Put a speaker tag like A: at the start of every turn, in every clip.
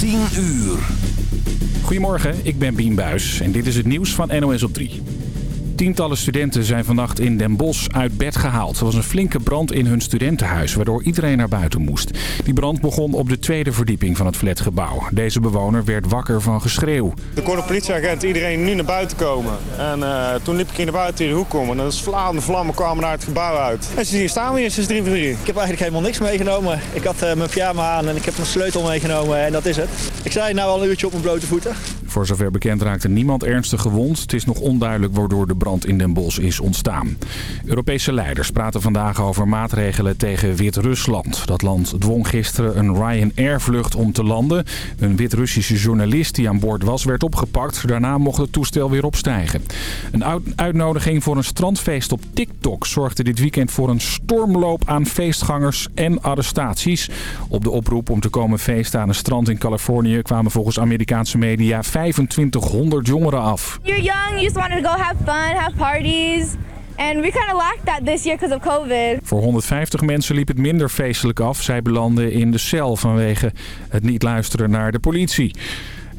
A: 10 uur.
B: Goedemorgen, ik ben Bien Buis en dit is het nieuws van NOS op 3. Tientallen studenten zijn vannacht in Den Bosch uit bed gehaald. Er was een flinke brand in hun studentenhuis, waardoor iedereen naar buiten moest. Die brand begon op de tweede verdieping van het flatgebouw. Deze bewoner werd wakker van geschreeuw.
C: Er kon een politieagent iedereen nu naar buiten komen. En uh, toen liep ik hier naar buiten in de hoek komen. En vlammende vlammen kwamen naar het gebouw uit. En sinds hier staan we hier, sinds drie voor drie.
D: Ik heb eigenlijk helemaal niks meegenomen. Ik had uh, mijn pyjama aan en ik heb mijn sleutel meegenomen en dat is het. Ik sta hier nou al een uurtje op mijn blote voeten.
B: Voor zover bekend raakte niemand ernstig gewond. Het is nog onduidelijk waardoor de brand in Den Bosch is ontstaan. Europese leiders praten vandaag over maatregelen tegen Wit-Rusland. Dat land dwong gisteren een Ryanair-vlucht om te landen. Een Wit-Russische journalist die aan boord was werd opgepakt. Daarna mocht het toestel weer opstijgen. Een uitnodiging voor een strandfeest op TikTok zorgde dit weekend voor een stormloop aan feestgangers en arrestaties. Op de oproep om te komen feesten aan een strand in Californië kwamen volgens Amerikaanse media 2500 jongeren af.
E: You're young, you just want to go have fun, have parties. And we kind of lacked that this year because of COVID.
B: Voor 150 mensen liep het minder feestelijk af. Zij belanden in de cel vanwege het niet luisteren naar de politie.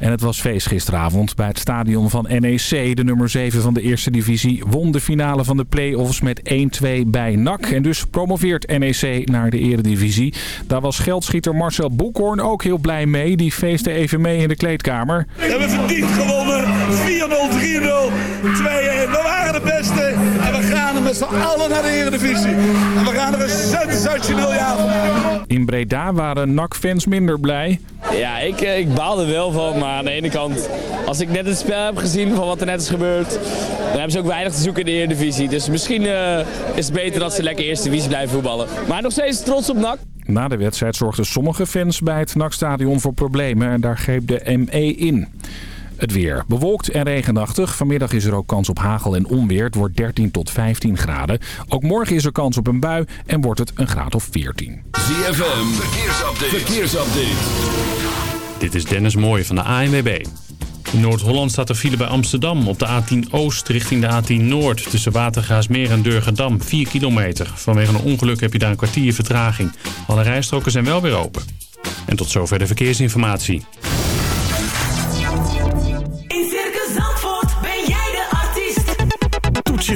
B: En het was feest gisteravond bij het stadion van NEC. De nummer 7 van de eerste divisie won de finale van de play-offs met 1-2 bij NAC. En dus promoveert NEC naar de eredivisie. Daar was geldschieter Marcel Boekhoorn ook heel blij mee. Die feestte even mee in de kleedkamer.
F: We hebben verdiend gewonnen. 4-0, 3-0, 2-1. Met z'n allen naar de eredivisie. En we gaan er een sensationeel jaar van
B: In Breda waren NAC-fans minder blij.
G: Ja, ik, ik baalde wel van, maar aan de ene kant, als ik net het spel heb gezien van wat er net is gebeurd, dan hebben ze ook weinig te zoeken in de Eredivisie. Dus misschien uh, is het beter dat ze lekker Eerste Divisie blijven voetballen. Maar nog steeds trots op NAC.
B: Na de wedstrijd zorgden sommige fans bij het NAC-stadion voor problemen en daar greep de ME in. Het weer. Bewolkt en regenachtig. Vanmiddag is er ook kans op hagel en onweer. Het wordt 13 tot 15 graden. Ook morgen is er kans op een bui en wordt het een graad of 14.
A: ZFM. Verkeersupdate. Verkeersupdate.
H: Dit is Dennis Mooij van de ANWB. In Noord-Holland staat er file bij Amsterdam op de A10 Oost richting de A10 Noord. Tussen Watergaasmeer en Durgedam, 4 kilometer. Vanwege een ongeluk heb je daar een kwartier vertraging. Alle rijstroken zijn wel weer open. En tot zover de verkeersinformatie.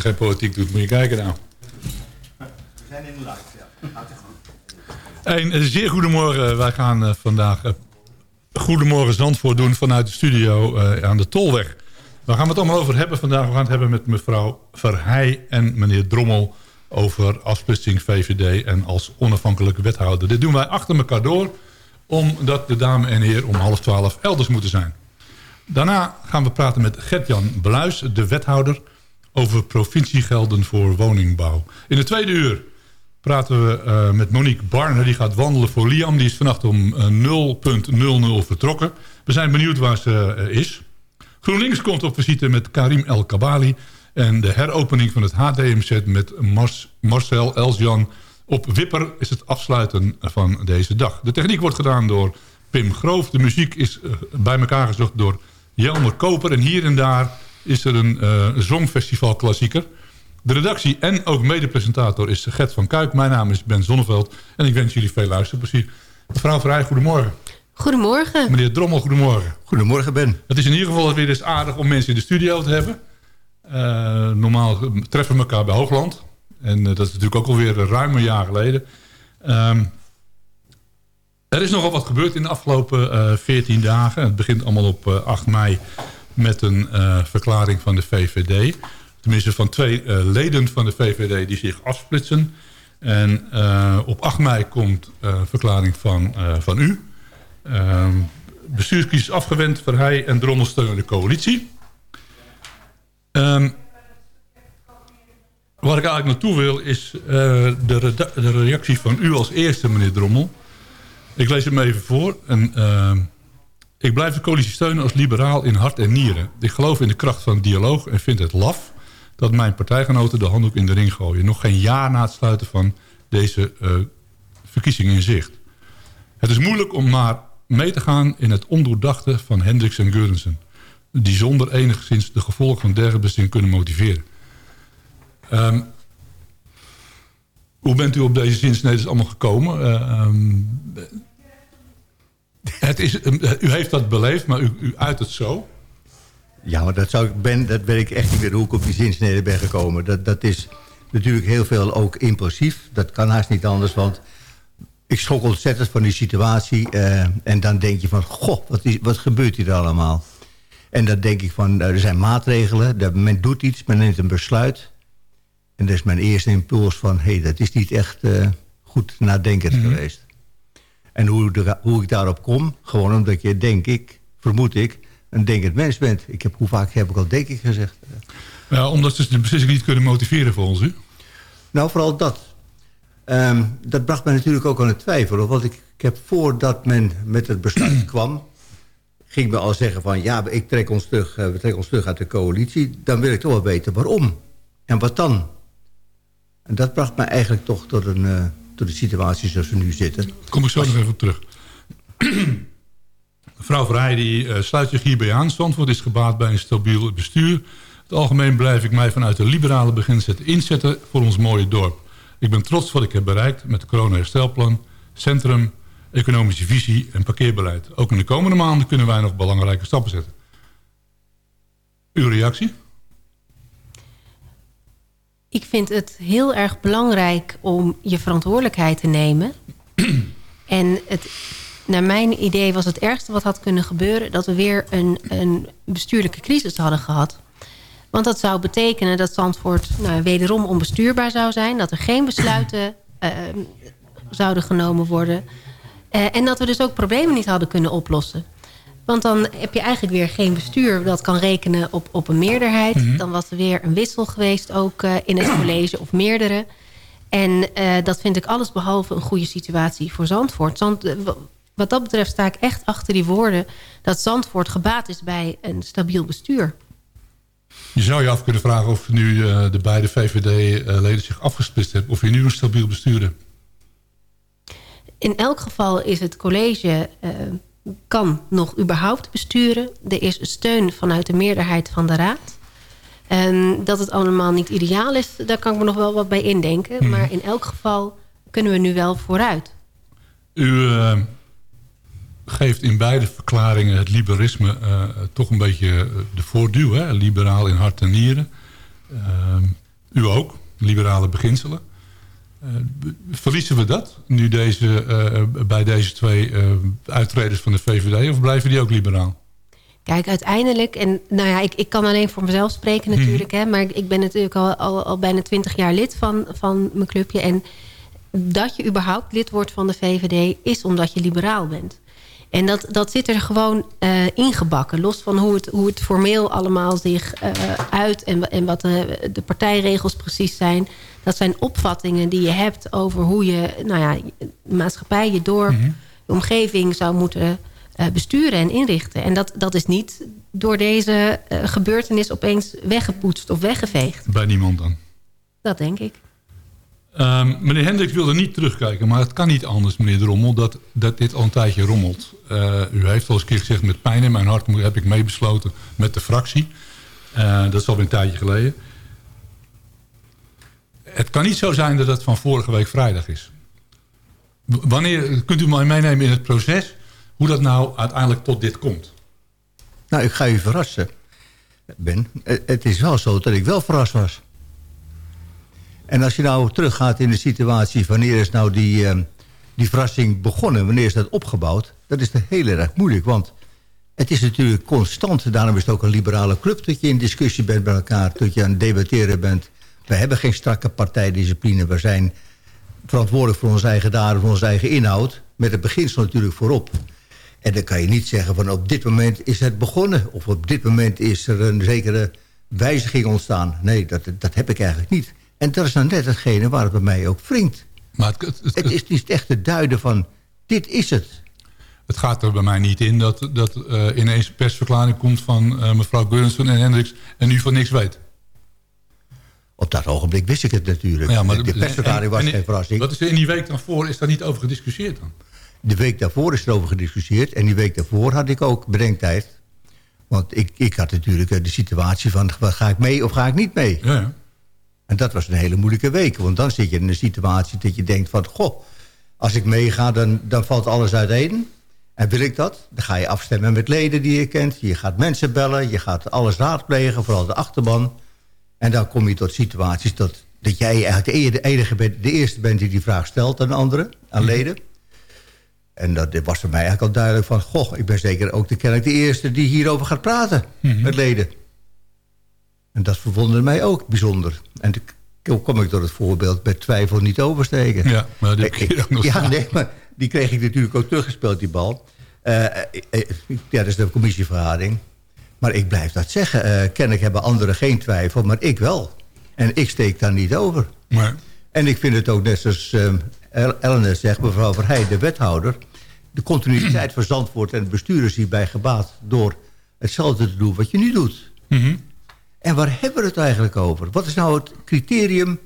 I: Geen politiek doe. Moet je kijken nou.
J: We zijn in de
I: Een eh, zeer goedemorgen. Wij gaan eh, vandaag eh, Goedemorgen Zandvoort doen vanuit de studio aan de Tolweg. Waar gaan we het allemaal over hebben vandaag? We gaan het hebben met mevrouw Verheij en meneer Drommel... over afsplitsing VVD en als onafhankelijke wethouder. Dit doen wij achter elkaar door... omdat de dame en heer om half twaalf elders moeten zijn. Daarna gaan we praten met Gert-Jan Bluis, de wethouder... over provinciegelden voor woningbouw. In de tweede uur praten we eh, met Monique Barner. Die gaat wandelen voor Liam. Die is vannacht om eh, 0.00 vertrokken. We zijn benieuwd waar ze eh, is. GroenLinks komt op visite met Karim El Kabali. En de heropening van het HDMZ met Marcel Elsjan op Wipper is het afsluiten van deze dag. De techniek wordt gedaan door Pim Groof. De muziek is eh, bij elkaar gezocht door Jelmer Koper. En hier en daar is er een eh zongfestival klassieker. De redactie en ook medepresentator is Gert van Kuik. Mijn naam is Ben Zonneveld en ik wens jullie veel luisterplezier. Mevrouw Vrij, goedemorgen.
K: Goedemorgen.
I: Meneer Drommel, goedemorgen.
J: Goedemorgen, Ben.
I: Het is in ieder geval weer eens aardig om mensen in de studio te hebben. Eh, normaal treffen we elkaar bij Hoogland. En eh, dat is natuurlijk ook alweer ruim een jaar geleden. Ehm, er is nogal wat gebeurd in de afgelopen eh 14 dagen. Het begint allemaal op eh, 8 mei met een eh, verklaring van de VVD. Tenminste van twee eh, leden van de VVD die zich afsplitsen. En eh, op 8 mei komt een verklaring van, van u. Ehm, bestuurskiezers afgewend, Verheij en Drommel steunen de coalitie. Ehm, waar ik eigenlijk naartoe wil is de, de reactie van u als eerste, meneer Drommel. Ik lees hem even voor. En, ehm, ik blijf de coalitie steunen als liberaal in hart en nieren. Ik geloof in de kracht van dialoog en vind het laf dat mijn partijgenoten de handdoek in de ring gooien. Nog geen jaar na het sluiten van deze eh, verkiezingen in zicht. Het is moeilijk om maar mee te gaan in het ondoordachte van Hendricks en Geurensen. Die zonder enigszins de gevolgen van dergelijke kunnen motiveren. Ehm, hoe bent u op deze zinsnede allemaal gekomen? Eh, ehm, het is, eh, u heeft dat beleefd, maar u, u uit het zo.
J: Ja, maar dat, zou ik, ben, dat weet ik echt niet meer hoe ik op die zinsnede ben gekomen. Dat, dat is natuurlijk heel veel ook impulsief. Dat kan haast niet anders, want ik schrok ontzettend van die situatie. eh, en dan denk je van, goh, wat, is, wat gebeurt hier allemaal? En dan denk ik van, nou, er zijn maatregelen. Dat men doet iets, men neemt een besluit. En dat is mijn eerste impuls van... hé, hey, dat is niet echt eh, goed nadenkend geweest. En hoe, de- hoe ik daarop kom, gewoon omdat je, denk ik, vermoed ik... een denkend mens bent. Ik heb, hoe vaak heb ik al denk ik gezegd?
I: Ja, omdat ze de beslissing niet kunnen motiveren volgens u.
J: Nou, vooral dat. Ehm, dat bracht mij natuurlijk ook aan het twijfelen. Want ik, ik heb voordat men met het besluit kwam... ging me al zeggen van... ja, ik trek ons terug, eh, we trekken ons terug uit de coalitie. Dan wil ik toch wel weten waarom. En wat dan? En dat bracht mij eigenlijk toch tot, een, eh, tot de situatie zoals we nu zitten.
I: Kom ik zo nog even op terug. Mevrouw Vrij die, eh, sluit zich hierbij aan. Zandvoort is gebaat bij een stabiel bestuur. Het algemeen blijf ik mij vanuit de liberale beginzet inzetten voor ons mooie dorp. Ik ben trots wat ik heb bereikt met het corona-herstelplan, centrum, economische visie en parkeerbeleid. Ook in de komende maanden kunnen wij nog belangrijke stappen zetten. Uw reactie?
K: Ik vind het heel erg belangrijk om je verantwoordelijkheid te nemen. en het, naar mijn idee was het ergste wat had kunnen gebeuren... dat we weer een, een bestuurlijke crisis hadden gehad. Want dat zou betekenen dat Zandvoort nou, wederom onbestuurbaar zou zijn. Dat er geen besluiten eh, zouden genomen worden. Eh, en dat we dus ook problemen niet hadden kunnen oplossen. Want dan heb je eigenlijk weer geen bestuur dat kan rekenen op, op een meerderheid.
L: Mhm.
K: Dan was er weer een wissel geweest ook eh, in het college of meerdere. En eh, dat vind ik alles behalve een goede situatie voor Zandvoort. Zand, eh, wat dat betreft sta ik echt achter die woorden... dat Zandvoort gebaat is bij een stabiel bestuur.
I: Je zou je af kunnen vragen of nu de beide VVD-leden zich afgesplitst hebben. Of je nu een stabiel bestuur hebt.
K: In elk geval is het college... kan nog überhaupt besturen. Er is steun vanuit de meerderheid van de raad. En dat het allemaal niet ideaal is, daar kan ik me nog wel wat bij indenken.
I: Mhm.
K: Maar in elk geval kunnen we nu wel vooruit.
I: U eh, geeft in beide verklaringen het liberalisme eh, toch een beetje eh, de voorduw. Hè? Liberaal in hart en nieren. U ook, liberale beginselen. Eh, verliezen we dat nu deze, eh, bij deze twee eh, uittreders van de VVD? Of blijven die ook liberaal?
K: Kijk, uiteindelijk, en nou ja, ik, ik kan alleen voor mezelf spreken natuurlijk, hè, maar ik, ben natuurlijk al, al, al bijna twintig jaar lid van, van mijn clubje. En dat je überhaupt lid wordt van de VVD is omdat je liberaal bent. En dat, dat zit er gewoon eh, ingebakken. Los van hoe het, hoe het formeel allemaal zich uit... en, en wat de, de partijregels precies zijn. Dat zijn opvattingen die je hebt over hoe je... nou ja, de maatschappij, je dorp, je omgeving zou moeten eh, besturen en inrichten. En dat, dat is niet door deze eh, gebeurtenis opeens weggepoetst of weggeveegd.
I: Bij niemand dan?
K: Dat denk ik.
I: Ehm, meneer Hendricks wilde niet terugkijken, maar het kan niet anders, meneer de Rommel, dat, dat dit al een tijdje rommelt. Eh, u heeft al eens een keer gezegd, met pijn in mijn hart heb ik meebesloten met de fractie. Dat is alweer een tijdje geleden. Het kan niet zo zijn dat het van vorige week vrijdag is. Wanneer kunt u mij meenemen in het proces hoe dat nou uiteindelijk tot dit komt?
J: Nou, ik ga u verrassen, Ben. Het- Het is wel zo dat ik wel verrast was. En als je nou teruggaat in de situatie... wanneer is nou die, eh, die verrassing begonnen? Wanneer is dat opgebouwd? Dat is heel erg moeilijk, want... Het is natuurlijk constant, daarom is het ook een liberale club... dat je in discussie bent met elkaar, dat je aan het debatteren bent. We hebben geen strakke partijdiscipline. We zijn verantwoordelijk voor onze eigen daden, voor onze eigen inhoud. Met het beginsel natuurlijk voorop. En dan kan je niet zeggen van op dit moment is het begonnen. Of op dit moment is er een zekere wijziging ontstaan. Nee, dat, dat heb ik eigenlijk niet. En dat is nou net hetgene waar het bij mij ook wringt.
I: Maar het,
J: het, is niet echt te duiden van dit is het.
I: Het gaat er bij mij niet in dat, dat eh, ineens een persverklaring komt van eh, mevrouw Geurensen en Hendricks... en u van niks weet.
J: Op dat ogenblik wist ik het natuurlijk.
I: Ja, maar
J: de persverklaring was
I: en- en-
J: geen verrassing.
I: Wat is er in die week daarvoor, is daar niet over gediscussieerd dan?
J: De week daarvoor is erover gediscussieerd. En die week daarvoor had ik ook bedenktijd. Want ik, ik had natuurlijk eh, de situatie van... ga ik mee of ga ik niet mee?
I: Ja, ja.
J: En dat was een hele moeilijke week. Want dan zit je in een situatie dat je denkt van... goh, als ik meega, dan, dan valt alles uiteen. En wil ik dat? Dan ga je afstemmen met leden die je kent. Je gaat mensen bellen. Je gaat alles raadplegen, vooral de achterban. En dan kom je tot situaties dat, dat jij eigenlijk de enige bent, de eerste bent die die vraag stelt aan anderen, aan leden. En dat was voor mij eigenlijk al duidelijk van... goh, ik ben zeker ook de, kennelijk de eerste die hierover gaat praten met leden. En dat verwonderde mij ook bijzonder. En toen kom ik door het voorbeeld met twijfel niet oversteken.
I: Ja, maar die ik nog
J: Ja,
I: staan.
J: nee, maar die kreeg ik natuurlijk ook teruggespeeld, die bal. Eh, ja, dat is de commissievergadering. Maar ik blijf dat zeggen. Eh kennelijk hebben anderen geen twijfel, maar ik wel. En ik steek daar niet over.
I: Maar,
J: En ik vind het ook net zoals Ellen zegt, mevrouw Verheij, de wethouder... de continuïteit van Zandvoort en het bestuur is hierbij gebaat... door hetzelfde te doen wat je nu doet.
I: Mhm.
J: En waar hebben we het eigenlijk over? Wat is nou het criterium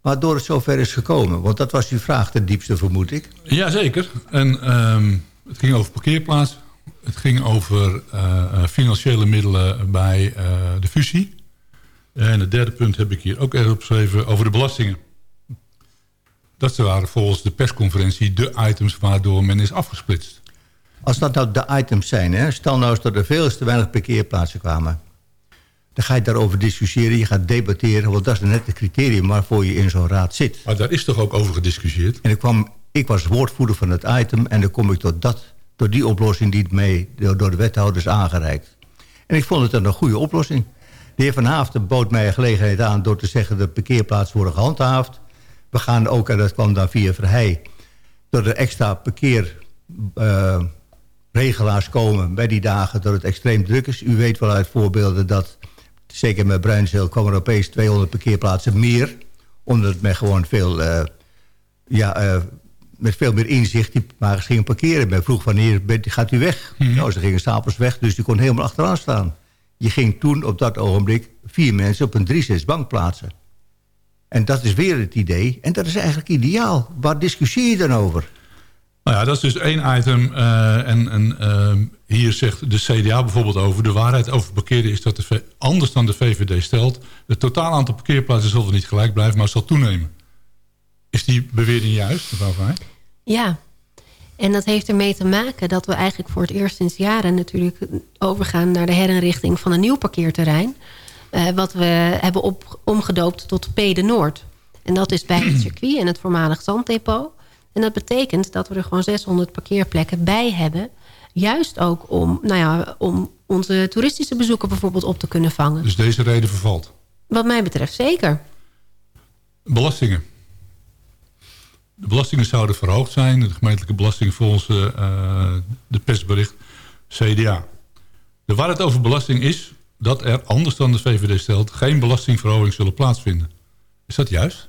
J: waardoor het zover is gekomen? Want dat was uw vraag ten diepste, vermoed ik.
I: Jazeker. En ehm, het ging over parkeerplaats. Het ging over eh, eh, financiële middelen bij eh, de fusie. En het derde punt heb ik hier ook erg opgeschreven over de belastingen. Dat waren volgens de persconferentie de items waardoor men is afgesplitst.
J: Als dat nou de items zijn, hè? stel nou eens dat er veel te weinig parkeerplaatsen kwamen. Dan ga je daarover discussiëren, je gaat debatteren... want dat is net het criterium waarvoor je in zo'n raad zit.
I: Maar daar is toch ook over gediscussieerd?
J: En ik, kwam, ik was woordvoerder van het item... en dan kom ik tot, dat, tot die oplossing die mee door, door de wethouders aangereikt. En ik vond het een goede oplossing. De heer Van Haafden bood mij een gelegenheid aan... door te zeggen dat parkeerplaatsen worden gehandhaafd. We gaan ook, en dat kwam dan via Verheij... dat er extra parkeerregelaars komen bij die dagen... dat het extreem druk is. U weet wel uit voorbeelden dat... zeker met Bruinzeel kwam er opeens 200 parkeerplaatsen meer... omdat men gewoon veel... eh, ja, eh, met veel meer inzicht die magers gingen parkeren. Men vroeg wanneer gaat u weg? Nou, ze gingen stapels weg, dus die kon helemaal achteraan staan. Je ging toen op dat ogenblik vier mensen op een drie-zes bank plaatsen. En dat is weer het idee. En dat is eigenlijk ideaal. Waar discussieer je dan over?
I: Nou ja, dat is dus één item. eh, en en ehm, hier zegt de CDA bijvoorbeeld over... de waarheid over parkeren is dat de anders dan de VVD stelt... het totaal aantal parkeerplaatsen zal er niet gelijk blijven... maar zal toenemen. Is die bewering juist, mevrouw Vrij?
K: Ja, en dat heeft ermee te maken dat we eigenlijk voor het eerst sinds jaren natuurlijk overgaan naar de herinrichting van een nieuw parkeerterrein. eh, wat we hebben op, omgedoopt tot P de Noord. En dat is bij het circuit en het voormalig zanddepot. En dat betekent dat we er gewoon 600 parkeerplekken bij hebben. Juist ook om, nou ja, om onze toeristische bezoeken bijvoorbeeld op te kunnen vangen.
I: Dus deze reden vervalt.
K: Wat mij betreft zeker.
I: Belastingen. De belastingen zouden verhoogd zijn. De gemeentelijke belasting volgens eh, de persbericht CDA. De waarheid over belasting is dat er, anders dan de VVD stelt... geen belastingverhoging zullen plaatsvinden. Is dat juist?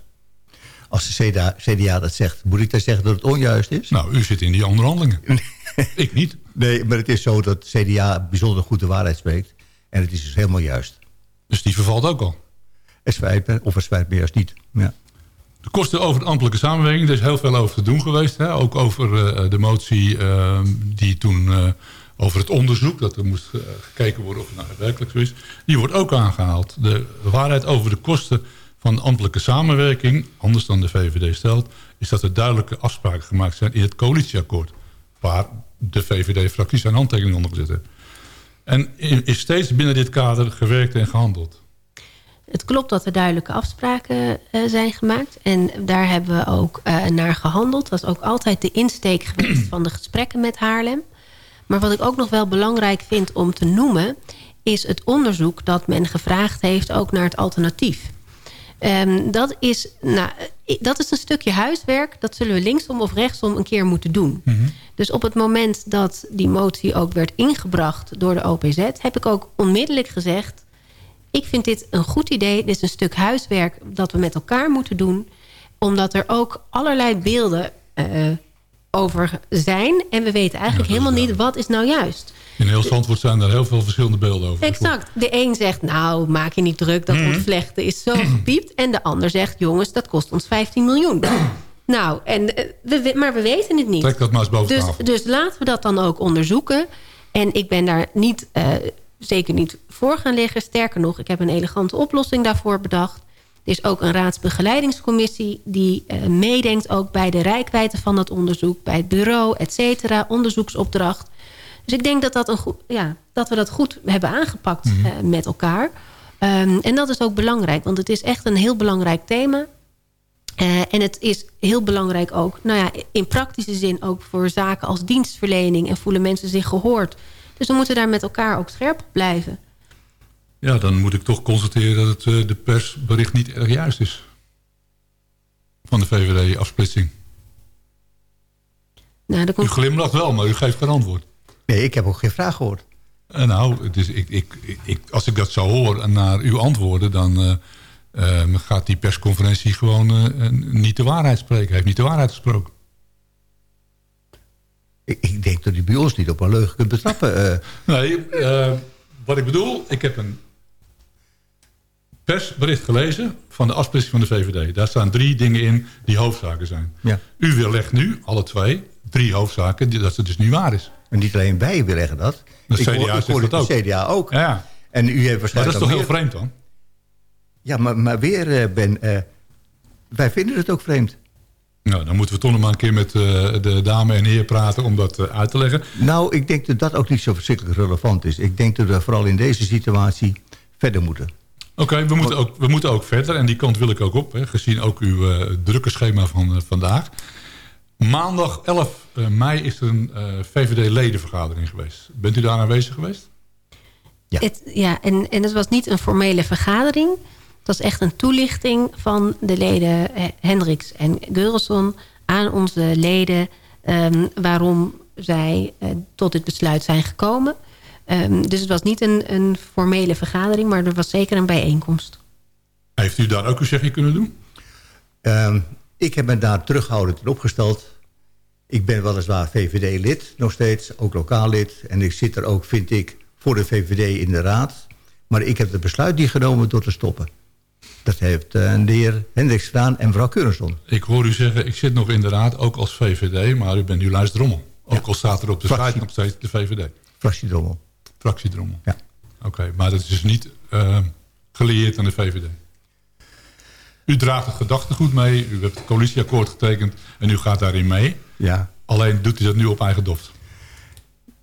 J: Als de CDA, CDA dat zegt, moet ik dan zeggen dat het onjuist is?
I: Nou, u zit in die onderhandelingen. ik niet.
J: Nee, maar het is zo dat CDA bijzonder goed de waarheid spreekt. En het is dus helemaal juist.
I: Dus die vervalt ook al?
J: Het spijt me, of het spijt me juist niet. Ja.
I: De kosten over de ambtelijke samenwerking, er is heel veel over te doen geweest. Hè? Ook over eh, de motie eh, die toen eh, over het onderzoek... dat er moest eh, gekeken worden of het nou werkelijk zo is... die wordt ook aangehaald. De waarheid over de kosten van ambtelijke samenwerking... anders dan de VVD stelt... is dat er duidelijke afspraken gemaakt zijn in het coalitieakkoord... waar de VVD-fractie zijn handtekening onder gezet. En is steeds binnen dit kader gewerkt en gehandeld.
K: Het klopt dat er duidelijke afspraken eh, zijn gemaakt. En daar hebben we ook eh, naar gehandeld. Dat is ook altijd de insteek geweest van de gesprekken met Haarlem. Maar wat ik ook nog wel belangrijk vind om te noemen... is het onderzoek dat men gevraagd heeft ook naar het alternatief. Ehm, dat, is, nou, eh, dat is een stukje huiswerk. Dat zullen we linksom of rechtsom een keer moeten doen. Dus op het moment dat die motie ook werd ingebracht door de OPZ... heb ik ook onmiddellijk gezegd... ik vind dit een goed idee. Dit is een stuk huiswerk dat we met elkaar moeten doen. Omdat er ook allerlei beelden eh, over zijn. En we weten eigenlijk helemaal niet wat is nou juist.
I: In heel Zandvoort zijn er heel veel verschillende beelden over.
K: Exact. De een zegt, nou, maak je niet druk. Dat
I: Mhm.
K: ontvlechten is zo gepiept. En de ander zegt, jongens, dat kost ons 15 miljoen. nou, en, eh, we, maar we weten het niet.
I: Trek dat maar eens boven
K: Dus,
I: tafel.
K: dus laten we dat dan ook onderzoeken. En ik ben daar niet, eh, zeker niet voor gaan liggen. Sterker nog, ik heb een elegante oplossing daarvoor bedacht. Er is ook een raadsbegeleidingscommissie... die eh, meedenkt ook bij de rijkwijde van dat onderzoek... bij het bureau, et cetera, onderzoeksopdracht. Dus ik denk dat, dat, een goed, ja, dat we dat goed hebben aangepakt
I: Mhm.
K: eh, met elkaar. Ehm, en dat is ook belangrijk, want het is echt een heel belangrijk thema... Eh, en het is heel belangrijk ook, nou ja, in praktische zin ook voor zaken als dienstverlening en voelen mensen zich gehoord. Dus we moeten daar met elkaar ook scherp op blijven.
I: Ja, dan moet ik toch constateren dat het, eh, de persbericht niet erg juist is. Van de VVD-afsplitsing.
K: Nou, dan
I: U glimlacht wel, maar u geeft geen antwoord.
J: Nee, ik heb ook geen vraag gehoord.
I: Eh, nou, het is, ik, ik, ik, als ik dat zou horen naar uw antwoorden... dan eh, eh, gaat die persconferentie gewoon eh, niet de waarheid spreken. Heeft niet de waarheid gesproken.
J: Ik, ik denk dat u bij ons niet op een leugen kunt betrappen. eh.
I: Nee, eh, wat ik bedoel, ik heb een persbericht gelezen van de afsplitsing van de VVD. Daar staan drie dingen in die hoofdzaken zijn.
J: Ja.
I: U weerlegt nu, alle twee, drie hoofdzaken, dat het dus niet waar is.
J: En niet alleen wij weerleggen dat.
I: De
J: Ik
I: CDA
J: hoor- ik
I: dat ook.
J: De CDA ook.
I: Ja.
J: En u heeft
I: Maar
J: waarschijnlijk...
I: dat is toch heel vreemd dan?
J: Ja, maar, maar weer, eh, Ben, eh, wij vinden het ook vreemd.
I: Nou, dan moeten we toch nog maar een keer met eh, de dame en heer praten om dat uit te leggen.
J: Nou, ik denk dat dat ook niet zo verschrikkelijk relevant is. Ik denk dat we vooral in deze situatie verder moeten.
I: Oké, we, moeten ook, we moeten ook verder. En die kant wil ik ook op. Hè, gezien ook uw eh, drukke schema van eh, vandaag. Maandag 11 eh, mei is er een eh, VVD-ledenvergadering geweest. Bent u daar aanwezig geweest?
J: Ja.
K: Het, ja en, en het was niet een formele vergadering. Het was echt een toelichting van de leden Hendricks en Geurelson... aan onze leden ehm, waarom zij tot dit besluit zijn gekomen. Ehm, dus het was niet een, een formele vergadering, maar er was zeker een bijeenkomst.
I: Heeft u daar ook uw zegje kunnen doen?
J: Ehm, ik heb me daar terughoudend in opgesteld. Ik ben weliswaar VVD-lid nog steeds, ook lokaal lid. En ik zit er ook, vind ik, voor de VVD in de raad. Maar ik heb het besluit niet genomen door te stoppen. Dat heeft eh, de heer Hendricks gedaan en mevrouw Keurenson.
I: Ik hoor u zeggen, ik zit nog in de raad, ook als VVD. Maar u bent nu luisterdrommel. Ook al staat er op de
J: Fractie.
I: site nog steeds de VVD.
J: Fractiedrommel.
I: Fractiedrommel.
J: Ja.
I: Oké, maar dat is dus niet eh, gelieerd aan de VVD. U draagt het gedachtegoed mee. U hebt het coalitieakkoord getekend. En u gaat daarin mee.
J: Ja.
I: Alleen doet u dat nu op eigen doft.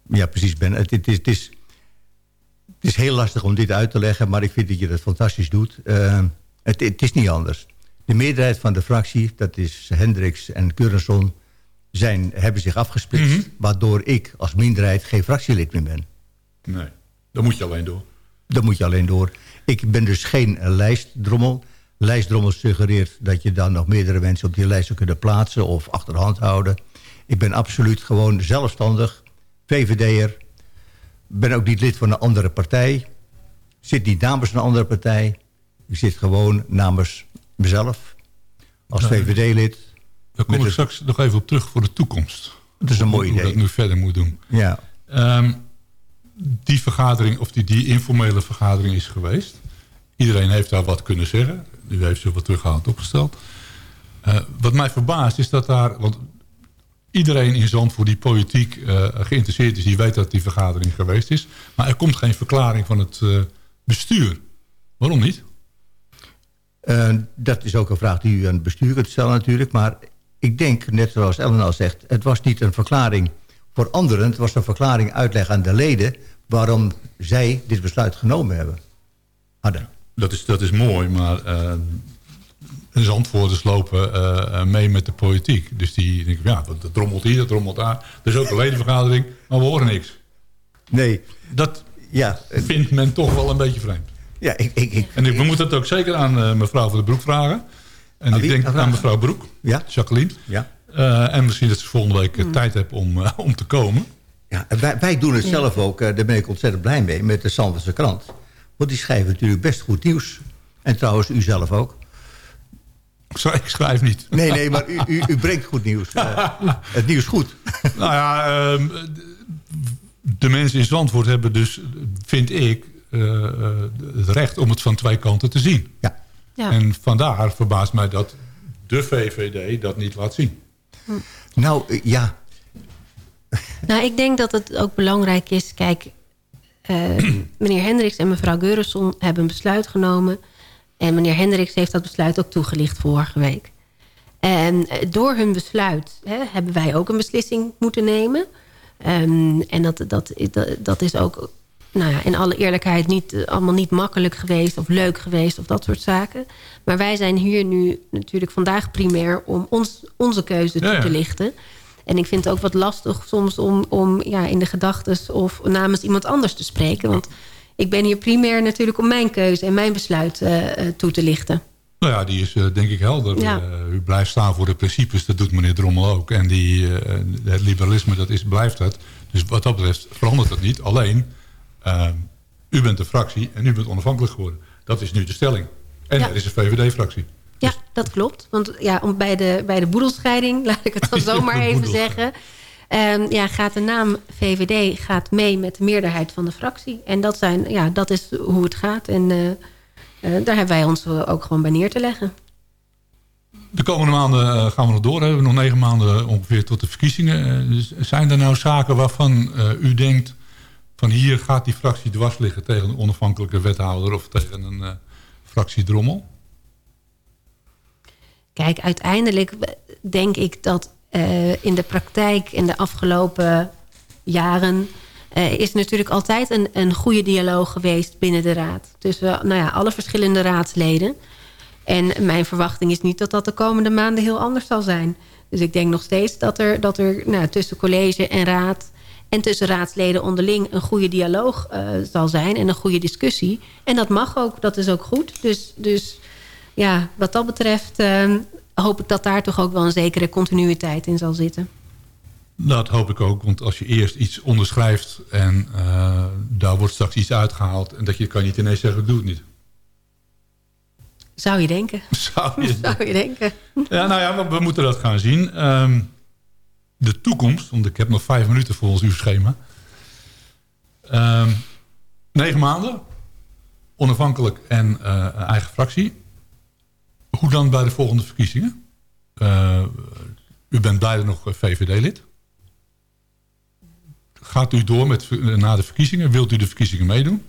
J: Ja, precies, Ben. Het, het is, het is, Het is heel lastig om dit uit te leggen, maar ik vind dat je dat fantastisch doet. Eh, het, het is niet anders. De meerderheid van de fractie, dat is Hendricks en Keurenson... Zijn, hebben zich afgesplitst,
I: Mhm.
J: waardoor ik als minderheid geen fractielid meer ben.
I: Nee, dan moet je alleen door.
J: Dan moet je alleen door. Ik ben dus geen lijstdrommel. Lijstdrommel suggereert dat je dan nog meerdere mensen op die lijst zou kunnen plaatsen... of achterhand houden. Ik ben absoluut gewoon zelfstandig, VVD'er. Ben ook niet lid van een andere partij. Zit niet namens een andere partij. Ik zit gewoon namens mezelf. Als. VVD-lid.
I: Daar kom ik straks nog even op terug voor de toekomst.
J: Dat is een mooi
I: Hoe
J: idee.
I: dat nu verder moet doen.
J: Ja.
I: Ehm, die vergadering, of die, die informele vergadering is geweest. Iedereen heeft daar wat kunnen zeggen. U heeft zich wat terughoudend opgesteld. Eh, wat mij verbaast is dat daar... Want iedereen in Zandvoort die politiek eh, geïnteresseerd is... die weet dat die vergadering geweest is. Maar er komt geen verklaring van het eh, bestuur. Waarom niet?
J: Dat is ook een vraag die u aan het bestuur kunt stellen natuurlijk. Maar ik denk, net zoals Ellen al zegt... het was niet een verklaring voor anderen. Het was een verklaring uitleg aan de leden... waarom zij dit besluit genomen hebben. Hadden.
I: Dat is, dat is mooi, maar uh, Zandvoorters lopen uh, mee met de politiek. Dus die denken, ja, dat drommelt hier, dat drommelt daar. Er is ook een ledenvergadering, maar we horen niks.
J: Nee.
I: Dat
J: ja,
I: vindt men toch wel een beetje vreemd.
J: Ja, ik, ik, ik,
I: en ik, we moeten het ook zeker aan uh, mevrouw van de Broek vragen. En ik denk aan mevrouw Broek,
J: ja?
I: Jacqueline.
J: Ja.
I: Uh, en misschien dat ze volgende week uh, tijd hebben om, uh, om te komen.
J: Ja, en wij, wij doen het
I: Ja.
J: zelf ook, daar ben ik ontzettend blij mee, met de Zandvoortse krant. Want die schrijven natuurlijk best goed nieuws. En trouwens, u zelf ook.
I: Ik schrijf niet.
J: Nee, nee, maar u, u, u brengt goed nieuws. het nieuws goed.
I: nou ja, ehm, de mensen in Zandvoort hebben dus, vind ik, het recht om het van twee kanten te zien.
J: Ja.
K: Ja.
I: En vandaar verbaast mij dat de VVD dat niet laat zien.
J: Nou, ja.
K: Nou, ik denk dat het ook belangrijk is... Kijk, uh, meneer Hendricks en mevrouw Geurenson hebben een besluit genomen... en meneer Hendricks heeft dat besluit ook toegelicht vorige week. En door hun besluit hè, hebben wij ook een beslissing moeten nemen... Um, en dat, dat, dat, dat is ook nou ja, in alle eerlijkheid niet, uh, allemaal niet makkelijk geweest... of leuk geweest of dat soort zaken. Maar wij zijn hier nu natuurlijk vandaag primair... om ons, onze keuze toe
I: ja,
K: te lichten. En ik vind het ook wat lastig soms om, om ja, in de gedachtes... of namens iemand anders te spreken. Want ik ben hier primair natuurlijk om mijn keuze... en mijn besluit uh, toe te lichten.
I: Nou ja, die is uh, denk ik helder.
K: Ja.
I: Uh, u blijft staan voor de principes, dat doet meneer Drommel ook. En die, het liberalisme, dat is, blijft het. Dus wat dat betreft verandert het niet. Alleen, u bent de fractie en u bent onafhankelijk geworden. Dat is nu de stelling. En
K: Ja.
I: er is een VVD-fractie.
K: Ja, dat klopt. Want ja, om bij, de, bij de boedelscheiding, laat ik het dan zomaar even zeggen... Um, ja, gaat de naam VVD gaat mee met de meerderheid van de fractie. En dat, zijn, ja, dat is hoe het gaat. En uh, uh, daar hebben wij ons ook gewoon bij neer te leggen.
I: De komende maanden gaan we nog door. We hebben nog negen maanden ongeveer tot de verkiezingen. Dus zijn er nou zaken waarvan u denkt... van hier gaat die fractie dwars liggen tegen een onafhankelijke wethouder... of tegen een fractiedrommel?
K: Kijk, uiteindelijk denk ik dat uh, in de praktijk in de afgelopen jaren... Uh, is natuurlijk altijd een, een goede dialoog geweest binnen de raad. Tussen nou ja, alle verschillende raadsleden. En mijn verwachting is niet dat dat de komende maanden heel anders zal zijn. Dus ik denk nog steeds dat er, dat er nou, tussen college en raad... en tussen raadsleden onderling een goede dialoog uh, zal zijn... en een goede discussie. En dat mag ook, dat is ook goed. Dus, dus ja, wat dat betreft uh, hoop ik dat daar toch ook wel een zekere continuïteit in zal zitten.
I: Dat hoop ik ook, want als je eerst iets onderschrijft... en uh, daar wordt straks iets uitgehaald... en dat je kan niet ineens zeggen, ik doe het niet.
K: Zou je denken.
I: Zou je,
K: Zou je denken.
I: Ja, nou ja, we, we moeten dat gaan zien. Um, de toekomst, want ik heb nog vijf minuten volgens uw schema. Um, negen maanden, onafhankelijk en uh, eigen fractie. Hoe dan bij de volgende verkiezingen? Uh, u bent beide nog VVD-lid. Gaat u door met, na de verkiezingen? Wilt u de verkiezingen meedoen?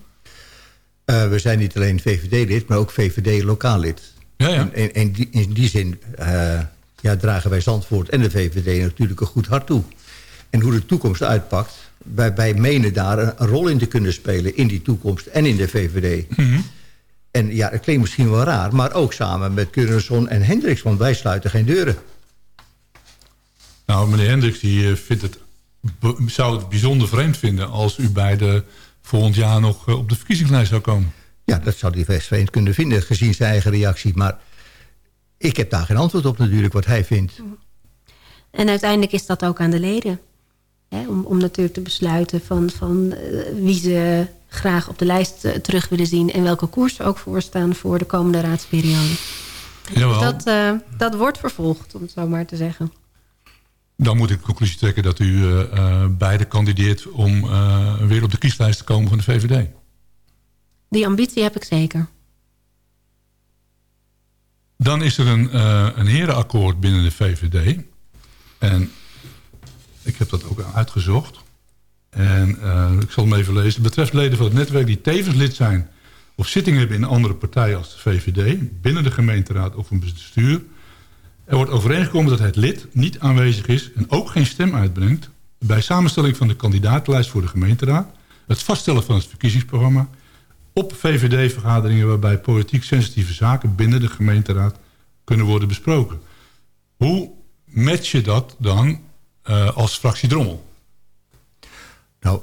J: Uh, we zijn niet alleen VVD-lid, maar ook VVD-lokaal lid.
I: Ja, ja.
J: En, en, die, in die zin ja, dragen wij Zandvoort en de VVD natuurlijk een goed hart toe. En hoe de toekomst uitpakt, wij, wij menen daar een, een rol in te kunnen spelen... in die toekomst en in de VVD. En ja, dat klinkt misschien wel raar... maar ook samen met Keurensson en Hendricks... want wij sluiten geen deuren.
I: Nou, meneer Hendricks die eh, vindt het, zou het bijzonder vreemd vinden... als u beide volgend jaar nog eh, op de verkiezingslijst zou komen.
J: Ja, dat zou hij best vreemd kunnen vinden... gezien zijn eigen reactie. Maar ik heb daar geen antwoord op natuurlijk... wat hij vindt.
K: En uiteindelijk is dat ook aan de leden. Hè, om, om natuurlijk te besluiten van, van eh, wie ze graag op de lijst eh, terug willen zien... en welke koers ze ook voorstaan voor de komende raadsperiode.
I: Jawel.
K: Dus dat, eh, dat wordt vervolgd, om het zo maar te zeggen.
I: Dan moet ik de conclusie trekken dat u eh, eh, beide kandideert... om eh, weer op de kieslijst te komen van de VVD.
K: Die ambitie heb ik zeker.
I: Dan is er een, eh, een herenakkoord binnen de VVD. En ik heb dat ook uitgezocht. En eh, ik zal hem even lezen. Het betreft leden van het netwerk die tevens lid zijn... of zitting hebben in andere partij als de VVD... binnen de gemeenteraad of een bestuur... Er wordt overeengekomen dat het lid niet aanwezig is... en ook geen stem uitbrengt... bij samenstelling van de kandidaatenlijst voor de gemeenteraad... het vaststellen van het verkiezingsprogramma... op VVD-vergaderingen waarbij politiek sensitieve zaken... binnen de gemeenteraad kunnen worden besproken. Hoe match je dat dan eh, als fractie Drommel?
J: Nou,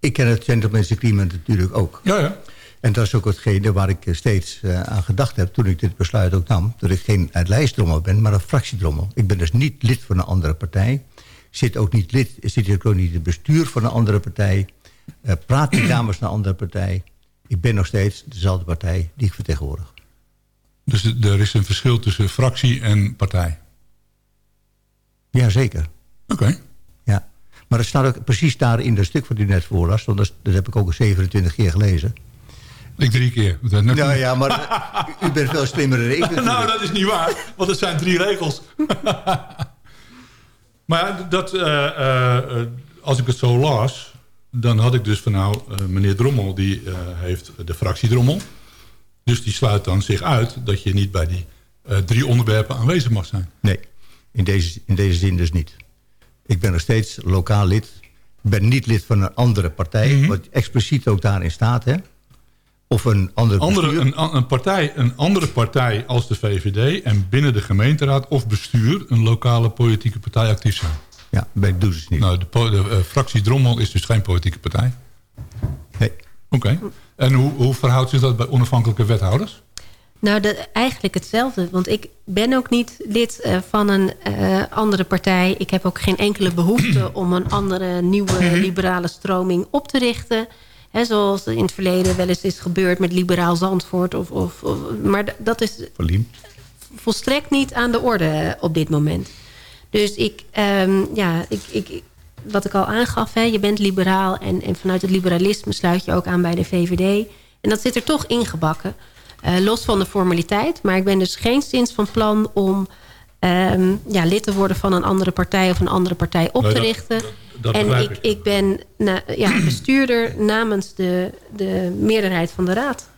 J: ik ken het Gentleman's Agreement natuurlijk ook.
I: Ja, ja.
J: En dat is ook hetgene waar ik eh, steeds eh, aan gedacht heb... toen ik dit besluit ook nam. Dat ik geen lijstdrommel ben, maar een fractiedrommel. Ik ben dus niet lid van een andere partij. Zit ook niet lid, zit ook niet in het bestuur van een andere partij. Eh, praat niet namens een andere partij. Ik ben nog steeds dezelfde partij die ik vertegenwoordig.
I: Dus er is een verschil tussen fractie en partij?
J: Jazeker.
I: Oké.
J: Ja. Maar het staat ook precies daar in dat stuk wat u net voorlas. Want dat, dat heb ik ook al 27 keer gelezen.
I: Ik drie keer. Dat
J: Nou ja, maar u, bent veel slimmer dan ik natuurlijk.
I: nou, dat is niet waar, want het zijn drie regels. maar dat, eh, eh, eh, als ik het zo las... dan had ik dus van nou, eh, meneer Drommel... die eh, heeft de fractie Drommel. Dus die sluit dan zich uit... dat je niet bij die eh, drie onderwerpen aanwezig mag zijn.
J: Nee, in deze, in deze zin dus niet. Ik ben nog steeds lokaal lid. Ik ben niet lid van een andere partij.
I: Mhm.
J: Wat expliciet ook daarin staat, hè. Of een ander
I: Andere,
J: bestuur.
I: een, een, partij, een andere partij als de VVD... en binnen de gemeenteraad of bestuur... een lokale politieke partij actief zijn.
J: Ja, ben ik dus niet.
I: Nou, de, de eh, fractie Drommel is dus geen politieke partij?
J: Nee.
I: Oké. En hoe, hoe verhoudt zich dat bij onafhankelijke wethouders?
K: Nou, de, eigenlijk hetzelfde. Want ik ben ook niet lid eh, van een eh, andere partij. Ik heb ook geen enkele behoefte om een andere nieuwe liberale stroming op te richten. Hè, zoals in het verleden wel eens is gebeurd met liberaal Zandvoort. Of, of, of- maar dat is
J: Verliem.
K: volstrekt niet aan de orde op dit moment. Dus ik, ehm, ja, ik, ik, wat ik al aangaf, hè, je bent liberaal... En, en vanuit het liberalisme sluit je ook aan bij de VVD. En dat zit er toch ingebakken. Eh, los van de formaliteit. Maar ik ben dus geen sinds van plan om ehm, ja, lid te worden van een andere partij... of een andere partij op
I: Nee,
K: te
I: dat-
K: richten.
I: dat
K: en ik,
I: ik.
K: ik ben na, ja, bestuurder namens de, de meerderheid van de raad.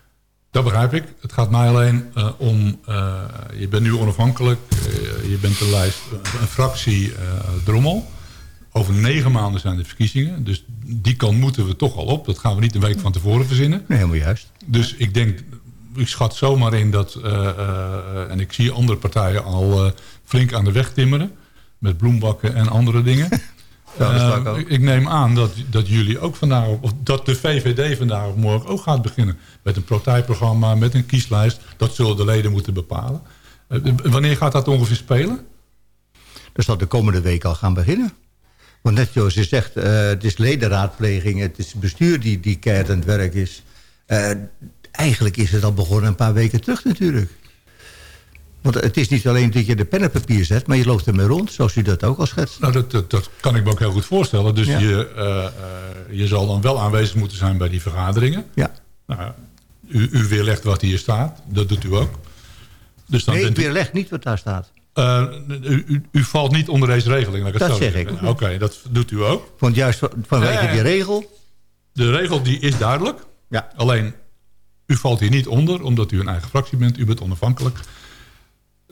I: Dat begrijp ik. Het gaat mij alleen eh, om... eh, je bent nu onafhankelijk. eh, je bent de lijst, een fractie Drommel. Over negen maanden zijn de verkiezingen. Dus die kant moeten we toch al op. Dat gaan we niet een week van tevoren verzinnen.
J: Nee, helemaal juist.
I: Dus ik denk... Ik schat zomaar in dat... en ik zie andere partijen al flink aan de weg timmeren. Met bloembakken en andere dingen.
J: Ja, ik
I: Eh, ik neem aan dat, dat jullie ook vandaag... Of dat de VVD vandaag of morgen ook gaat beginnen. Met een partijprogramma, met een kieslijst. Dat zullen de leden moeten bepalen. Eh, wanneer gaat dat ongeveer spelen?
J: Dat zal de komende week al gaan beginnen. Want net zoals je zegt, eh, het is ledenraadpleging... het is bestuur die, die keihard aan het werk is. Eh, eigenlijk is het al begonnen een paar weken terug natuurlijk. Want het is niet alleen dat je de pen op papier zet... maar je loopt ermee rond, zoals u dat ook al schetst.
I: Nou, dat, dat, dat kan ik me ook heel goed voorstellen. Dus
J: Ja.
I: je, eh, eh, je zal dan wel aanwezig moeten zijn bij die vergaderingen.
J: Ja.
I: Nou, u, u weerlegt wat hier staat. Dat doet u ook. Dus dan
J: nee, ik weerleg niet wat daar staat.
I: Eh, u, u, u valt niet onder deze regeling.
J: Dat
I: zo
J: zeg ik.
I: Oké, dat doet u ook.
J: Want juist van- vanwege die regel...
I: De regel die is duidelijk.
J: Ja.
I: Alleen, u valt hier niet onder, omdat u een eigen fractie bent. U bent onafhankelijk.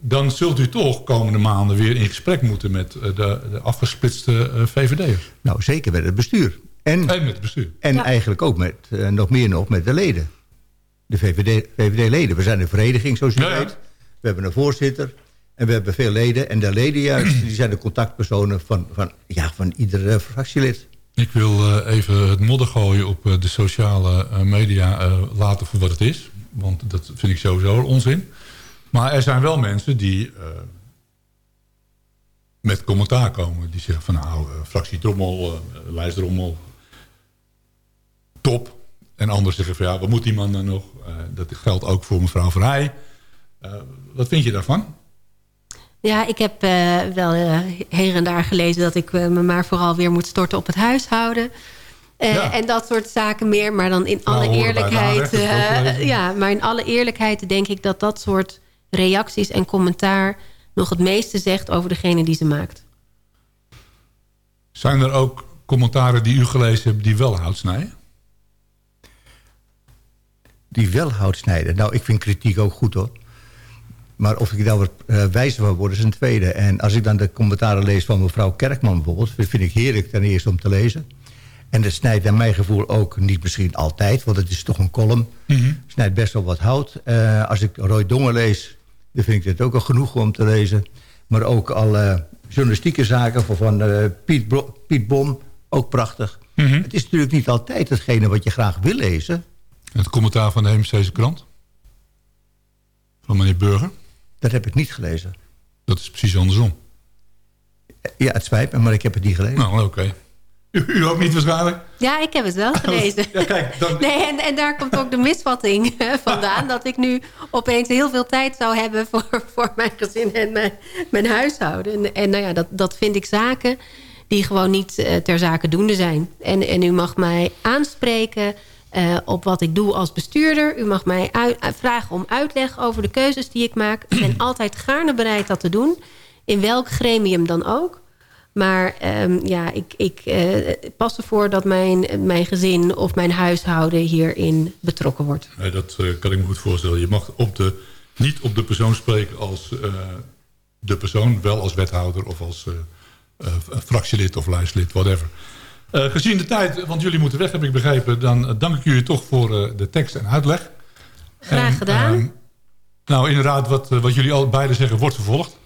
I: Dan zult u toch komende maanden weer in gesprek moeten met eh, de, de afgesplitste eh, VVD'ers.
J: Nou, zeker met het bestuur. En,
I: met het bestuur.
J: En
K: Ja.
J: eigenlijk ook met, eh, nog meer nog met de leden. De VVD-leden. we zijn een vereniging, zoals
I: Ja, ja.
J: weet. We hebben een voorzitter. En we hebben veel leden. En de leden juist, die zijn de contactpersonen van, van, ja, van ieder eh, fractielid.
I: Ik wil eh, even het modder gooien op de sociale eh, media eh, laten voor wat het is. Want dat vind ik sowieso onzin. Maar er zijn wel mensen die eh, met commentaar komen. Die zeggen van nou, eh, fractie Drommel, eh lijst Drommel, top. En anderen zeggen van ja, wat moet die man dan nog? Eh, dat geldt ook voor mevrouw Vrij. Wat vind je daarvan?
K: Ja, ik heb wel her en daar gelezen dat ik me maar vooral weer moet storten op het huishouden.
I: Ja.
K: En dat soort zaken meer. Maar dan in alle
I: horen bij
K: eerlijkheid. ja, maar in alle eerlijkheid denk ik dat dat soort reacties en commentaar nog het meeste zegt over degene die ze maakt.
I: Zijn er ook commentaren die u gelezen hebt die wel hout snijden?
J: Die wel hout snijden. Nou, ik vind kritiek ook goed hoor. Maar of ik daar wat eh, wijzer van word, is een tweede. En als ik dan de commentaren lees van mevrouw Kerkman bijvoorbeeld... vind vind ik heerlijk ten eerste om te lezen. En dat snijdt naar mijn gevoel ook niet misschien altijd... want het is toch een column. Snijdt best wel wat hout. Eh, als ik Roy Dongen lees, dan vind ik het ook al genoeg om te lezen. Maar ook alle journalistieke zaken van, van eh, Piet, Bro- Piet Bom, ook prachtig. Het is natuurlijk niet altijd hetgene wat je graag wil lezen.
I: Het commentaar van de Heemstede krant? Van meneer Burger?
J: Dat heb ik niet gelezen.
I: Dat is precies andersom.
J: Ja, het spijt me, maar ik heb het niet gelezen.
I: Nou, oké. U, u ook niet waarschijnlijk?
K: Ja, ik heb het wel gelezen.
I: Ja, kijk, dan...
K: Nee, en, en daar komt ook de misvatting eh, vandaan. Dat ik nu opeens heel veel tijd zou hebben voor, voor mijn gezin en mijn, mijn huishouden. En, en nou ja, dat, dat vind ik zaken die gewoon niet eh, ter zake doende zijn. En, en u mag mij aanspreken eh, op wat ik doe als bestuurder. U mag mij vragen om uitleg over de keuzes die ik maak. Ik ben altijd gaarne bereid dat te doen. In welk gremium dan ook. Maar ehm, ja, ik, ik eh, pas ervoor dat mijn, mijn gezin of mijn huishouden hierin betrokken wordt.
I: Nee, dat eh, kan ik me goed voorstellen. Je mag op de, niet op de persoon spreken als eh, de persoon, wel als wethouder of als eh, eh, fractielid of lijstlid, whatever. Eh, gezien de tijd, want jullie moeten weg, heb ik begrepen, dan dank ik jullie toch voor eh, de tekst en uitleg.
K: Graag
I: En,
K: gedaan.
I: ehm, nou, inderdaad, wat, wat jullie al beide zeggen, wordt vervolgd.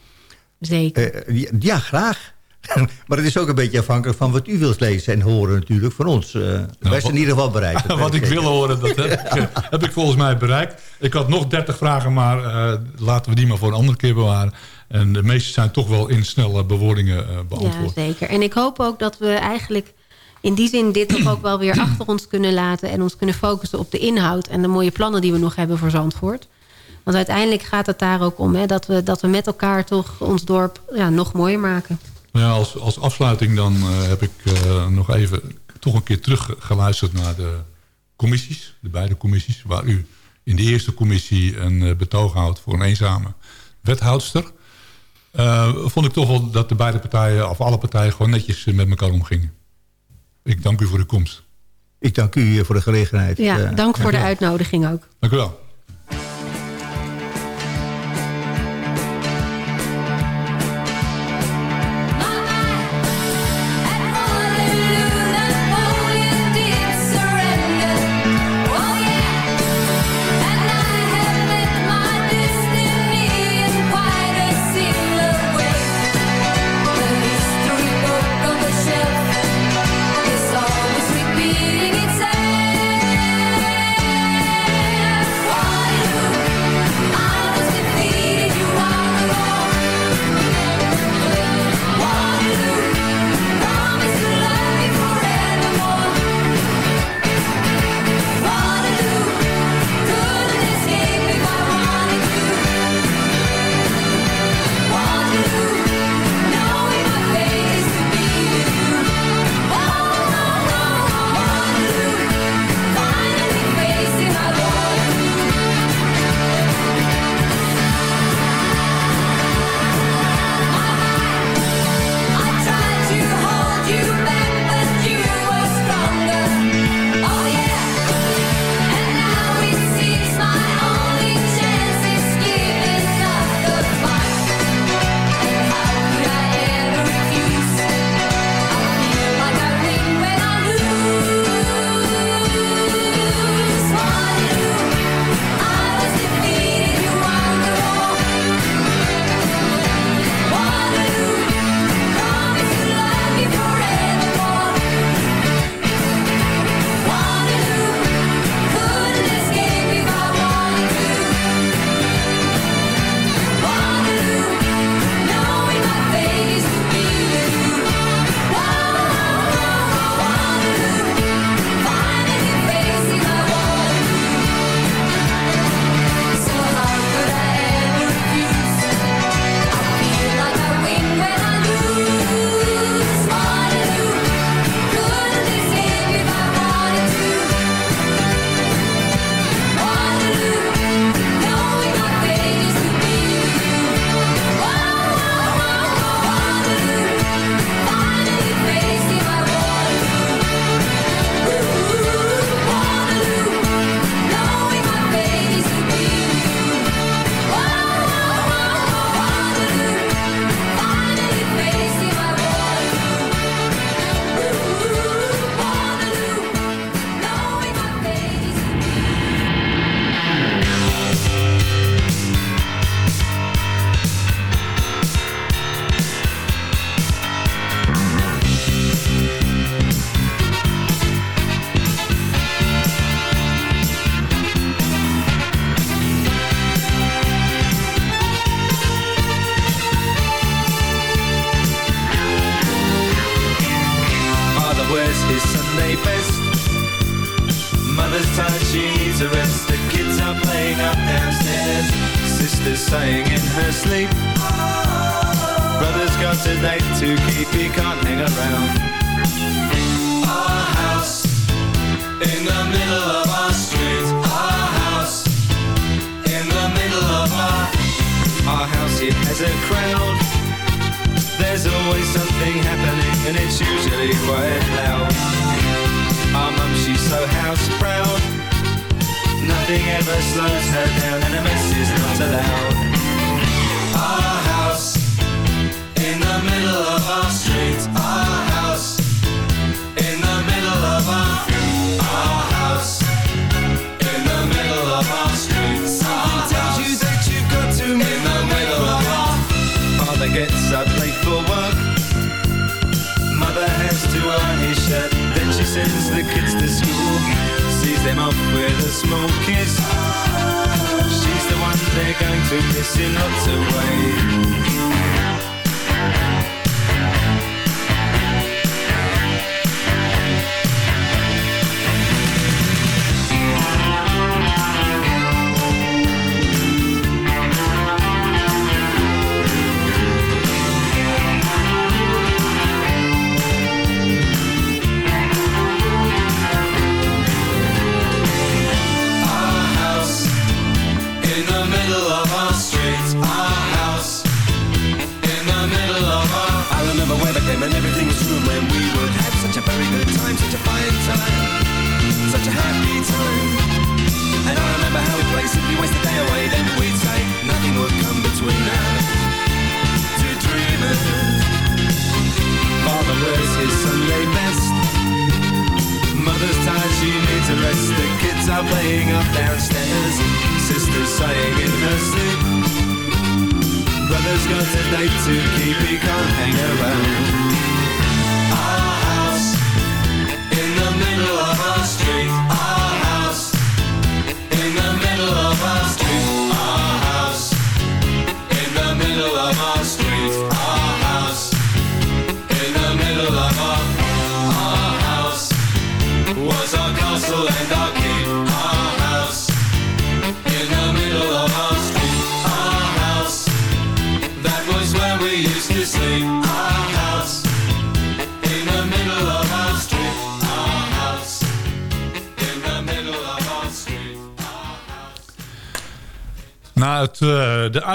K: Zeker.
J: Eh, ja, graag. maar het is ook een beetje afhankelijk van wat u wilt lezen en horen natuurlijk van ons. Eh, wij zijn in ieder geval bereid. Dat
I: Wat ik wil horen, dat heb ik, eh, heb ik volgens mij bereikt. Ik had nog 30 vragen, maar eh, laten we die maar voor een andere keer bewaren. En de meeste zijn toch wel in snelle bewoordingen eh,
K: Ja,
I: beantwoord.
K: zeker. En ik hoop ook dat we eigenlijk in die zin dit toch ook wel weer achter ons kunnen laten... en ons kunnen focussen op de inhoud en de mooie plannen die we nog hebben voor Zandvoort. Want uiteindelijk gaat het daar ook om... Hè, dat, we, dat we met elkaar toch ons dorp ja, nog mooier maken.
I: Ja, als, als afsluiting dan eh, heb ik eh, nog even toch een keer teruggeluisterd naar de commissies. De beide commissies. Waar u in de eerste commissie een eh, betoog houdt voor een eenzame wethoudster. Eh, vond ik toch wel dat de beide partijen, of alle partijen, gewoon netjes met elkaar omgingen. Ik dank u voor uw komst.
J: Ik dank u voor de gelegenheid.
K: Ja, dank voor de uitnodiging ook.
I: Dank u wel.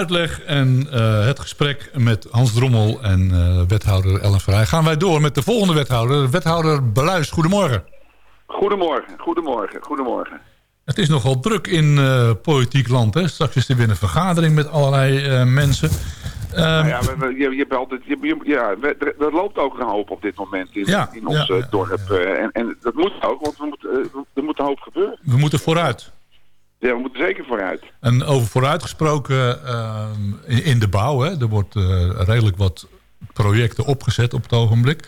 I: Uitleg en eh, het gesprek met Hans Drommel en eh, wethouder Ellen Verheij... gaan wij door met de volgende wethouder, wethouder Beluis. Goedemorgen.
M: Goedemorgen, goedemorgen, goedemorgen.
I: Het is nogal druk in eh, politiek land. Hè? Straks is er weer een vergadering met allerlei mensen. Ehm,
M: Nou ja, we, je, je hebt altijd, je, je- ja, we- er, loopt ook een hoop op dit moment in,
I: Ja,
M: in ons
I: ja,
M: dorp. en, en dat moet ook, want we moeten, eh, er moet een hoop gebeuren.
I: we moeten vooruit.
M: Ja, we moeten zeker vooruit.
I: En over vooruitgesproken ehm, in, in de bouw. Hè? Er wordt eh, redelijk wat projecten opgezet op het ogenblik.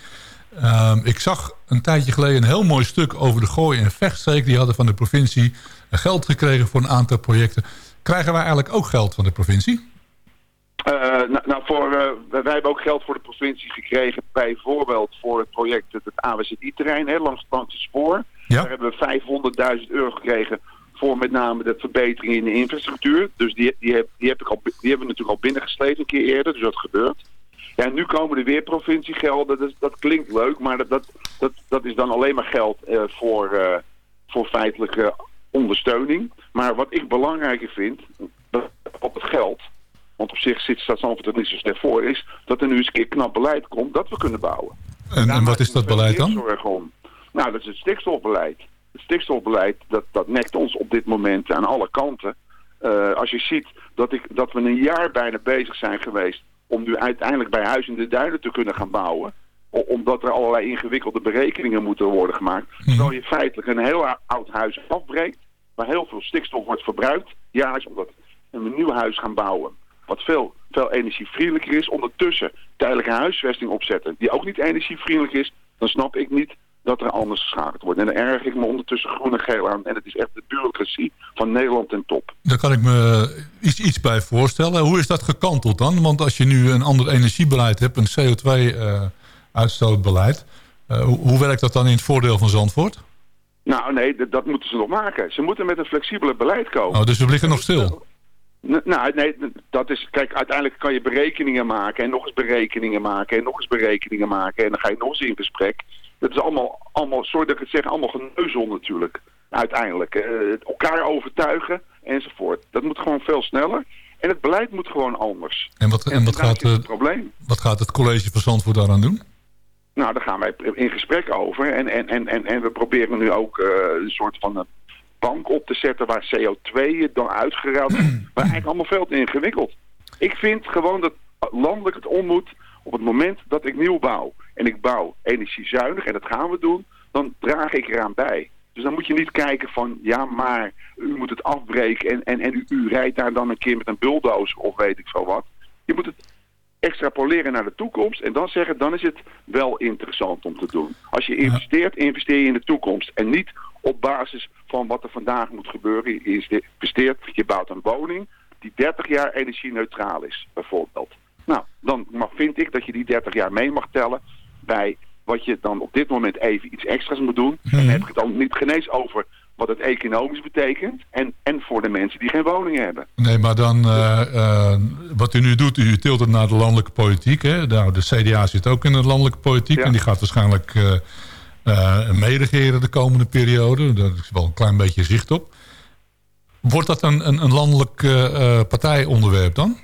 I: Ehm, ik zag een tijdje geleden een heel mooi stuk over de Gooi- en Vechtstreek. Die hadden van de provincie geld gekregen voor een aantal projecten. Krijgen wij eigenlijk ook geld van de provincie?
M: Eh, nou, nou voor, eh, wij hebben ook geld voor de provincie gekregen, bijvoorbeeld voor het project het, AWZI-terrein langs het spoor. Daar hebben we 500.000 euro gekregen voor met name de verbetering in de infrastructuur. Dus die, die, heb, die, heb ik al, die hebben we natuurlijk al binnengesleept een keer eerder, dus dat gebeurt. Ja, en nu komen er weer provinciegelden, dus dat klinkt leuk, maar dat, dat, dat, dat is dan alleen maar geld eh, voor, eh, voor feitelijke ondersteuning. Maar wat ik belangrijker vind, dat op het geld, want op zich zit staat Zandvoort er niet zo slecht voor, is dat er nu eens een keer knap beleid komt dat we kunnen bouwen.
I: En, en wat is dat beleid dan?
M: Om. Nou, dat is het stikstofbeleid. Het stikstofbeleid, dat, dat nekt ons op dit moment aan alle kanten. Eh, als je ziet dat, ik, dat we een jaar bijna bezig zijn geweest om nu uiteindelijk bij Huis in de Duinen te kunnen gaan bouwen. Omdat er allerlei ingewikkelde berekeningen moeten worden gemaakt. Terwijl je feitelijk een heel ou- oud huis afbreekt, waar heel veel stikstof wordt verbruikt. Jaarlijks omdat we een nieuw huis gaan bouwen, wat veel, veel energievriendelijker is. Ondertussen tijdelijke huisvesting opzetten, die ook niet energievriendelijk is. Dan snap ik niet dat er anders geschakeld wordt. En dan erg ik me ondertussen groen en geel aan. En het is echt de bureaucratie van Nederland ten top.
I: Daar kan ik me iets, iets bij voorstellen. Hoe is dat gekanteld dan? Want als je nu een ander energiebeleid hebt, een CO2-uitstootbeleid... Eh, hoe, hoe werkt dat dan in het voordeel van Zandvoort?
M: Nou nee, dat moeten ze nog maken. Ze moeten met een flexibeler beleid komen.
I: Oh, dus we liggen nog stil.
M: Nou, nee, dat is, kijk, uiteindelijk kan je berekeningen maken en nog eens berekeningen maken en nog eens berekeningen maken en dan ga je nog eens in gesprek. Dat is allemaal, allemaal sorry dat ik het zeg, allemaal geneuzel natuurlijk, uiteindelijk. Eh, elkaar overtuigen enzovoort. Dat moet gewoon veel sneller en het beleid moet gewoon anders.
I: En wat, en wat, gaat,
M: het probleem.
I: wat gaat het college van Zandvoort daaraan doen?
M: Nou, daar gaan wij in gesprek over. En, en, en, en, en we proberen nu ook eh, een soort van een bank op te zetten waar CO2 dan uitgeruild wordt. Maar eigenlijk allemaal veel te ingewikkeld. Ik vind gewoon dat landelijk het om moet op het moment dat ik nieuw bouw. En ik bouw energiezuinig, en dat gaan we doen, dan draag ik eraan bij. Dus dan moet je niet kijken van, ja maar, u moet het afbreken en, en, en u, u rijdt daar dan een keer met een bulldozer of weet ik veel wat. Je moet het extrapoleren naar de toekomst en dan zeggen, dan is het wel interessant om te doen. Als je investeert, investeer je in de toekomst en niet op basis van wat er vandaag moet gebeuren. Je investeert, je bouwt een woning die 30 jaar energie-neutraal is, bijvoorbeeld. Nou, dan mag, vind ik dat je die 30 jaar mee mag tellen bij wat je dan op dit moment even iets extra's moet doen. En dan heb ik het dan niet genees over wat het economisch betekent en, en voor de mensen die geen woningen hebben.
I: Nee, maar dan, eh, eh, wat u nu doet, u tilt het naar de landelijke politiek. Hè? Nou, de CDA zit ook in de landelijke politiek en die gaat waarschijnlijk meeregeren de komende periode. Daar is wel een klein beetje zicht op. Wordt dat een, een, een landelijk partijonderwerp dan?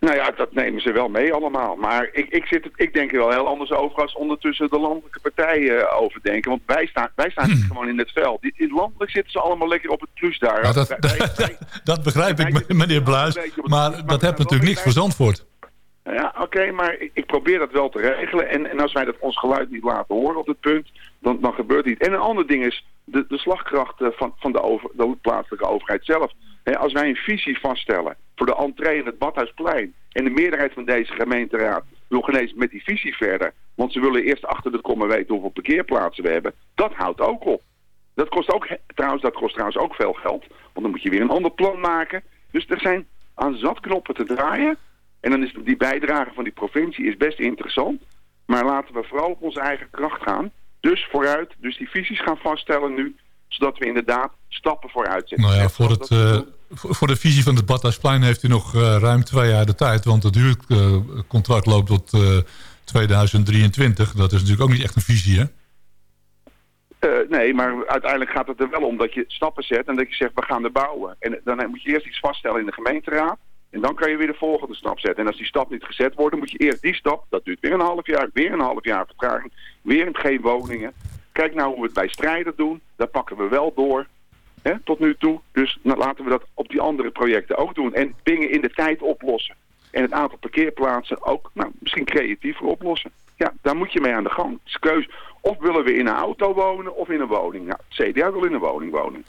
M: Nou ja, dat nemen ze wel mee allemaal. Maar ik, ik, zit, ik denk er wel heel anders over als ondertussen de landelijke partijen eh, over denken. Want wij staan, wij staan niet gewoon in het veld. In landelijk zitten ze allemaal lekker op het plus daar.
I: Nou, dat,
M: Wij- wij-
I: dat begrijp ik, meneer Bluis. Maar dat heeft natuurlijk niks voor Zandvoort.
M: Ja, oké, maar ik, ik probeer dat wel te regelen. En, en als wij dat ons geluid niet laten horen op dit punt, dan, dan gebeurt niet. En een ander ding is de, de slagkracht eh, van, van de, plaatselijke overheid zelf. Als wij een visie vaststellen voor de entree in het Badhuisplein... en de meerderheid van deze gemeenteraad wil genees met die visie verder... want ze willen eerst achter de komma weten hoeveel parkeerplaatsen we hebben... dat houdt ook op. Dat kost ook, trouwens, dat kost trouwens ook veel geld. Want dan moet je weer een ander plan maken. Dus er zijn aan zat knoppen te draaien... En dan is die bijdrage van die provincie is best interessant. Maar laten we vooral op onze eigen kracht gaan. Dus vooruit, dus die visies gaan vaststellen nu. Zodat we inderdaad stappen vooruit zetten.
I: Nou ja, voor, het, eh, voor de visie van het Badhuisplein heeft u nog eh, ruim twee jaar de tijd. Want het huurcontract loopt tot eh, 2023. Dat is natuurlijk ook niet echt een visie, hè?
M: Eh, nee, maar uiteindelijk gaat het er wel om dat je stappen zet en dat je zegt we gaan er bouwen. En dan moet je eerst iets vaststellen in de gemeenteraad. En dan kan je weer de volgende stap zetten. En als die stap niet gezet wordt, dan moet je eerst die stap. Dat duurt weer een half jaar, weer een half jaar vertraging. Weer geen woningen. Kijk nou hoe we het bij strijden doen. Daar pakken we wel door. Hè, tot nu toe. Dus nou, laten we dat op die andere projecten ook doen. En dingen in de tijd oplossen. En het aantal parkeerplaatsen ook nou, misschien creatiever oplossen. Ja, daar moet je mee aan de gang. Het is keus. Of willen we in een auto wonen of in een woning. Nou, het CDA wil in een woning wonen.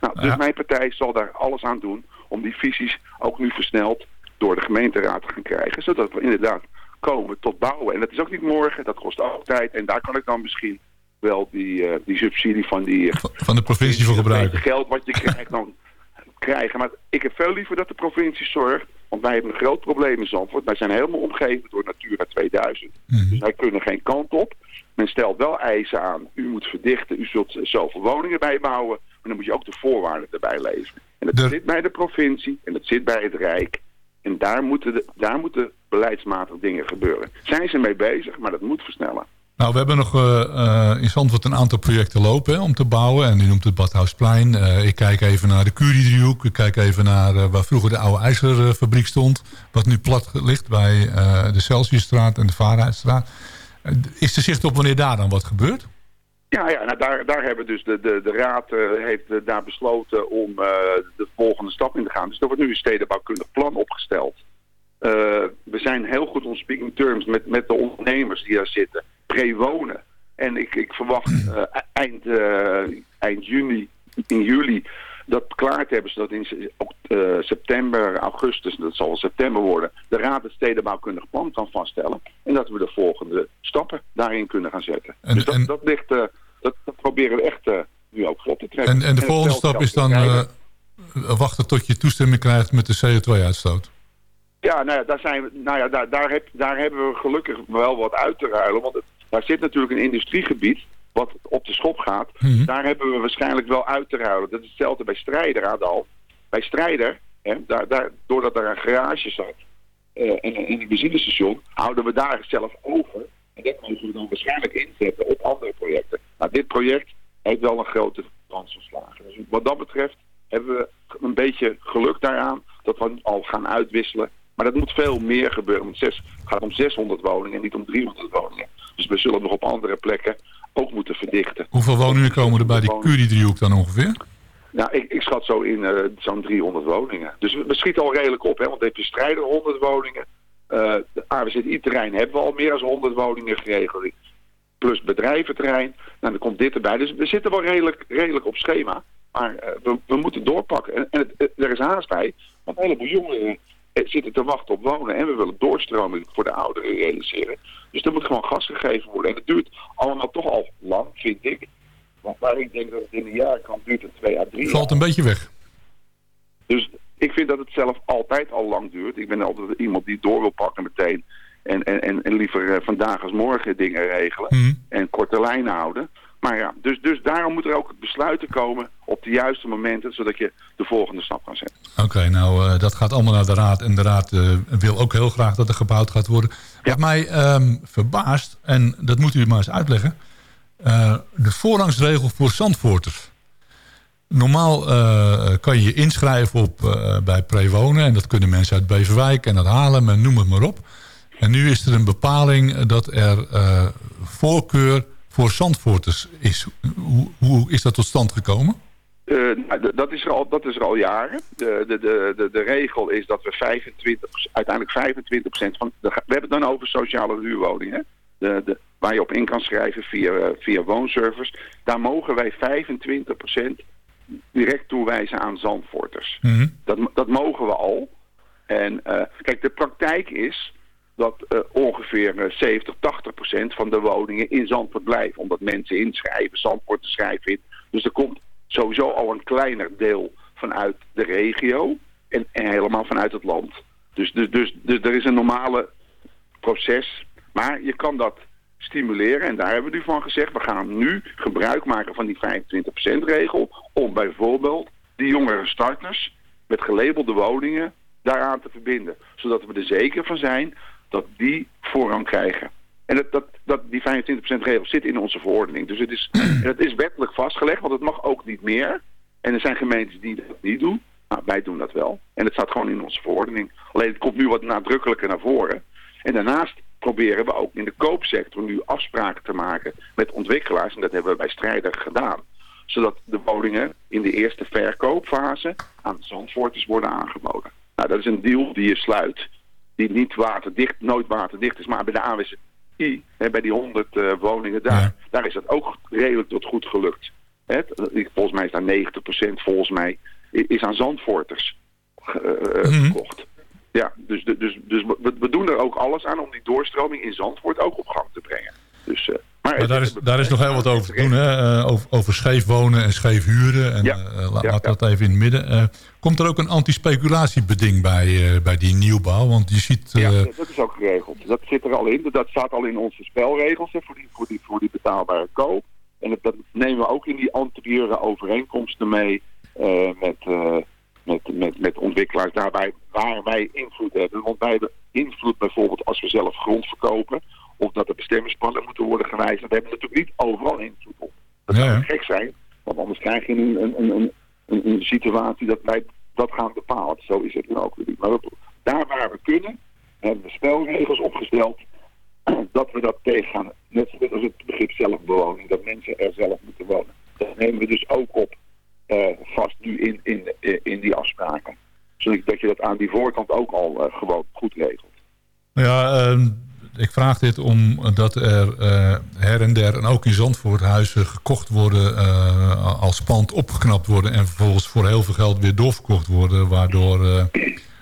M: Nou, dus mijn partij zal daar alles aan doen om die visies ook nu versneld door de gemeenteraad te gaan krijgen. Zodat we inderdaad komen tot bouwen. En dat is ook niet morgen, dat kost ook tijd. En daar kan ik dan misschien wel die, eh, die subsidie van die... eh,
I: Van de provincie voor gebruiken.
M: geld wat je krijgt dan krijgen. Maar ik heb veel liever dat de provincie zorgt. Want wij hebben een groot probleem in Zandvoort. Wij zijn helemaal omgeven door Natura 2000. Dus wij kunnen geen kant op. Men stelt wel eisen aan. U moet verdichten. U zult zoveel woningen bijbouwen. Maar dan moet je ook de voorwaarden erbij leveren. En dat zit bij de provincie. En dat zit bij het Rijk. En daar moeten, de, daar moeten beleidsmatig dingen gebeuren. Zijn ze mee bezig, maar dat moet versnellen.
I: Nou, we hebben nog eh, eh, in Zandvoort een aantal projecten lopen hè, om te bouwen. En die noemt het Badhuisplein. Eh, ik kijk even naar de Curie-driehoek. Ik kijk even naar waar vroeger de oude ijzerfabriek stond. Wat nu plat ligt bij de Celsiusstraat en de Vaarheidstraat. Is er zicht op wanneer daar dan wat gebeurt?
M: Ja, ja nou daar, daar hebben dus de, de, de raad eh, heeft eh, daar besloten om eh, de volgende stap in te gaan. Dus er wordt nu een stedenbouwkundig plan opgesteld. We zijn heel goed on speaking terms met, met de ondernemers die daar zitten. Pre-wonen. En ik, ik verwacht eh, eind, eind juni, in juli, dat klaar te hebben. Zodat in eh, september, augustus, dat zal september worden, de raad het stedenbouwkundig plan kan vaststellen. En dat we de volgende stappen daarin kunnen gaan zetten. dus dat, dat ligt, eh, dat, dat proberen we echt eh, nu ook vlot te trekken.
I: En, en de volgende stap is dan wachten tot je toestemming krijgt met de CO2-uitstoot.
M: Ja, nou ja, daar, zijn we, nou ja daar, daar, heb, daar hebben we gelukkig wel wat uit te ruilen. Want het, Daar zit natuurlijk een industriegebied wat op de schop gaat. Daar hebben we waarschijnlijk wel uit te ruilen. Dat is hetzelfde bij Strijder hand. Bij Strijder, hè, daar, daar, doordat er een garage zat eh, en, een- en een benzinestation, houden we daar zelf over. En dat mogen we dan waarschijnlijk inzetten op andere projecten. Nou, dit project heeft wel een grote brandstofslager. Dus wat dat betreft hebben we een beetje geluk daaraan dat we al gaan uitwisselen. Maar dat moet veel meer gebeuren. Want het gaat om 600 woningen en niet om 300 woningen. Dus we zullen nog op andere plekken ook moeten verdichten.
I: Hoeveel woningen komen er bij die Curie-driehoek dan ongeveer?
M: Nou, ik, ik schat zo in eh, zo'n 300 woningen. Dus we, we schieten al redelijk op, hè, want dan heb je strijder 100 woningen. Eh de AWZI-terrein hebben we al meer dan 100 woningen geregeld. Plus bedrijventerrein. Nou, dan komt dit erbij. Dus we zitten wel redelijk, redelijk op schema. Maar eh, we, we moeten doorpakken. En, en het, er is haast bij. Want een heleboel jongeren zitten te wachten op wonen. En we willen doorstroming voor de ouderen realiseren. Dus er moet gewoon gas gegeven worden. En het duurt allemaal toch al lang, vind ik. Want waar ik denk dat het in een jaar kan, duurt het twee à drie
I: Valt een beetje weg.
M: dus ik vind dat het zelf altijd al lang duurt. Ik ben altijd iemand die door wil pakken meteen. En, en, en, liever eh, vandaag als morgen dingen regelen. En korte lijnen houden. Maar ja, dus, dus daarom moet er ook besluiten komen op de juiste momenten. Zodat je de volgende stap kan zetten.
I: Oké, nou eh, dat gaat allemaal naar de raad. En de raad eh, wil ook heel graag dat er gebouwd gaat worden. Wat mij ehm, verbaast, en dat moet u maar eens uitleggen... eh, de voorrangsregel voor Zandvoorters. Normaal kan je je inschrijven op, bij Prewonen... en dat kunnen mensen uit Beverwijk en uit Haarlem en noem het maar op. En nu is er een bepaling dat er voorkeur voor Zandvoorters is. Hoe, hoe is dat tot stand gekomen?
M: Eh, nou, dat, is er al, dat is er al jaren. De, de, de, de, regel is dat we 25, uiteindelijk 25% van... De, we hebben het dan over sociale huurwoningen. De, de, waar je op in kan schrijven via, via woonservice. Daar mogen wij 25% direct toewijzen aan Zandvoorters. Dat, dat mogen we al. En eh, kijk, de praktijk is dat eh, ongeveer eh, 70, 80 procent van de woningen in Zandvoort blijven. Omdat mensen inschrijven, Zandvoort te schrijven in. Dus er komt sowieso al een kleiner deel vanuit de regio en, en helemaal vanuit het land. Dus, dus, dus, dus er is een normale proces. Maar je kan dat stimuleren. En daar hebben we nu van gezegd, we gaan nu gebruik maken van die 25% regel. Om bijvoorbeeld die jongere starters met gelabelde woningen daaraan te verbinden. Zodat we er zeker van zijn dat die voorrang krijgen. En dat, dat, dat, die 25% regel zit in onze verordening. Dus het is, het is wettelijk vastgelegd, want het mag ook niet meer. En er zijn gemeentes die dat niet doen. Nou, wij doen dat wel. En het staat gewoon in onze verordening. Alleen het komt nu wat nadrukkelijker naar voren. En daarnaast proberen we ook in de koopsector nu afspraken te maken met ontwikkelaars. En dat hebben we bij Strijder gedaan. Zodat de woningen in de eerste verkoopfase aan Zandvoorters worden aangeboden. Nou, dat is een deal die je sluit. Die niet waterdicht, nooit waterdicht is. Maar bij de AWSI, hè, bij die 100 eh, woningen daar, daar is dat ook redelijk tot goed gelukt. Hè, t- volgens mij is daar 90% volgens mij is aan Zandvoorters eh, eh, verkocht. Ja, dus, dus, dus we, we doen er ook alles aan om die doorstroming in Zandvoort ook op gang te brengen. Dus, eh, maar
I: Maar daar is, daar is nog heel wat over te doen, hè? Eh, over, over scheef wonen en scheef huren. En, eh, la- laat dat even in het midden. Eh, komt er ook een antispeculatiebeding bij, bij die nieuwbouw? Want je ziet...
M: Ja, dat is ook geregeld. Dat zit er al in. Dat staat al in onze spelregels hè, voor, die, voor, die, voor die betaalbare koop. En dat, dat nemen we ook in die anterieure overeenkomsten mee met, met, met, met ontwikkelaars daarbij waar wij invloed hebben. Want wij hebben invloed bijvoorbeeld als we zelf grond verkopen of dat er bestemmingsplannen moeten worden gewijzigd. We hebben natuurlijk niet overal invloed op. Dat zou gek zijn, want anders krijg je een, een, een, een, een, situatie dat wij dat gaan bepalen. Zo is het nu ook weer niet. Maar we- daar waar we kunnen, hebben we spelregels opgesteld dat we dat tegengaan. Net zoals het begrip zelfbewoning, dat mensen er zelf moeten wonen. Dat nemen we dus ook op eh, vast nu in, in, in, in die afspraken. Zodat dat je dat aan die voorkant ook al eh, gewoon goed regelt.
I: Ja, ehm, ik vraag dit omdat er eh, her en der en ook in Zandvoort huizen gekocht worden, eh, als pand opgeknapt worden en vervolgens voor heel veel geld weer doorverkocht worden, waardoor eh,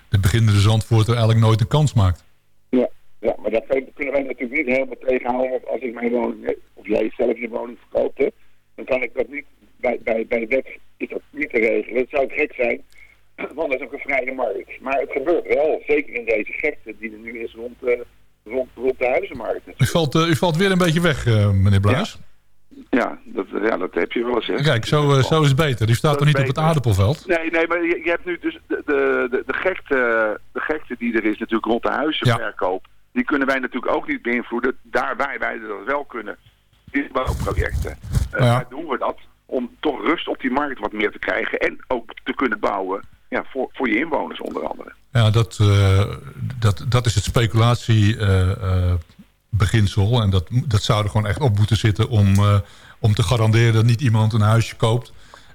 I: de beginnende Zandvoorter eigenlijk nooit een kans maakt.
M: Ja, ja maar dat kunnen wij natuurlijk niet helemaal tegenhouden. Als ik mijn woning, of jij zelf je woning verkoopt, dan kan ik dat niet, bij, bij, bij de wet is dat niet te regelen. Het zou gek zijn, want dat is ook een vrije markt. Maar het gebeurt wel, zeker in deze gekte die er nu is rond, rond, rond de huizenmarkt.
I: U valt, eh, u valt weer een beetje weg, eh, meneer Bluis.
M: Ja, dat, ja, dat heb je wel eens. hè.
I: Kijk, zo, eh, zo is het beter. U staat toch niet op het aardappelveld?
M: Nee, nee, maar je, je hebt nu dus de, de, de, de, gekte, de gekte die er is natuurlijk rond de huizenverkoop. Die kunnen wij natuurlijk ook niet beïnvloeden. Daarbij wij dat wel kunnen. Dit bouwprojecten.
I: Ja.
M: Waar doen we dat? Om toch rust op die markt wat meer te krijgen. En ook te kunnen bouwen ja, voor, voor je inwoners onder andere.
I: Ja, dat, eh, dat, dat is het speculatiebeginsel. en dat, dat zou er gewoon echt op moeten zitten om, eh, om te garanderen dat niet iemand een huisje koopt.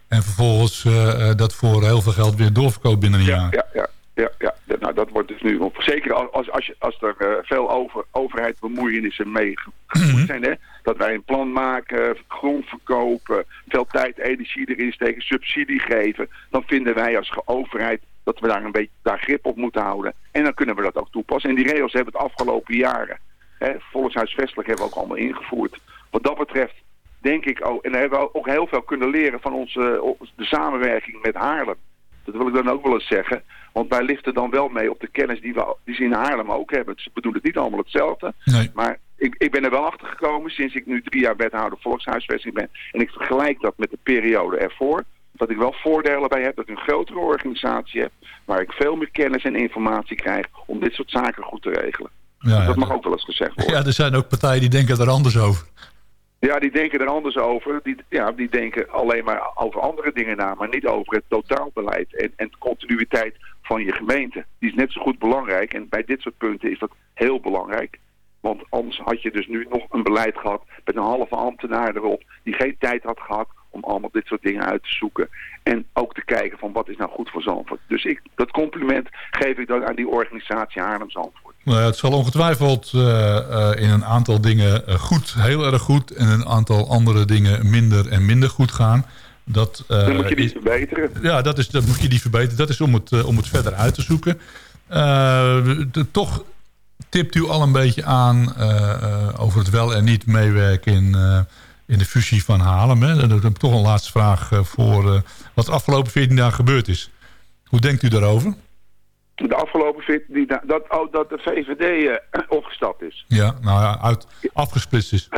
I: En vervolgens eh, eh, dat voor heel veel geld weer doorverkoopt binnen een jaar.
M: Ja, ja, ja, ja. Dat- Nou, dat wordt dus nu. Zeker als, als, als, er eh, veel over, overheidsbemoeienissen mee gevoerd zijn. Hè, dat wij een plan maken, grond verkopen, veel tijd, energie erin steken, subsidie geven. Dan vinden wij als overheid dat we daar een beetje daar grip op moeten houden. En dan kunnen we dat ook toepassen. En die regels hebben het afgelopen jaren. Hè, volkshuisvestelijk hebben we ook allemaal ingevoerd. Wat dat betreft denk ik ook, en daar hebben we ook heel veel kunnen leren van onze, de samenwerking met Haarlem. Dat wil ik dan ook wel eens zeggen. Want wij liften dan wel mee op de kennis die, we, die ze in Haarlem ook hebben. Ze bedoelen het niet allemaal hetzelfde.
I: Nee.
M: Maar ik, ik ben er wel achter gekomen sinds ik nu drie jaar wethouder volkshuisvesting ben. En ik vergelijk dat met de periode ervoor. Dat ik wel voordelen bij heb. Dat ik een grotere organisatie heb. Waar ik veel meer kennis en informatie krijg om dit soort zaken goed te regelen.
I: Ja,
M: dat mag ook wel eens gezegd worden.
I: Ja, er zijn ook partijen die denken er anders over.
M: Ja, die denken er anders over. Die, ja, die denken alleen maar over andere dingen na, maar niet over het totaalbeleid en, en de continuïteit van je gemeente. Die is net zo goed belangrijk en bij dit soort punten is dat heel belangrijk. Want anders had je dus nu nog een beleid gehad met een halve ambtenaar erop die geen tijd had gehad om allemaal dit soort dingen uit te zoeken. En ook te kijken van wat is nou goed voor Zandvoort. Dus ik, dat compliment geef ik dan aan die organisatie Haarlem Zandvoort.
I: Nou ja, het zal ongetwijfeld eh, eh, in een aantal dingen eh, goed, heel erg goed... en een aantal andere dingen minder en minder goed gaan. Dat,
M: Dan moet je die verbeteren.
I: Ja, dat, is, dat moet je die verbeteren. Dat is om het, om het verder uit te zoeken. De- toch tipt u al een beetje aan over het wel en niet meewerken in, in de fusie van Haarlem. Hè? Dan heb ik toch een laatste vraag eh, voor eh, wat de afgelopen 14 dagen gebeurd is. Hoe denkt u daarover?
M: De afgelopen fit, die, da- dat, oh, dat de VVD eh, opgestapt is.
I: Ja, nou ja, uit, afgesplitst is.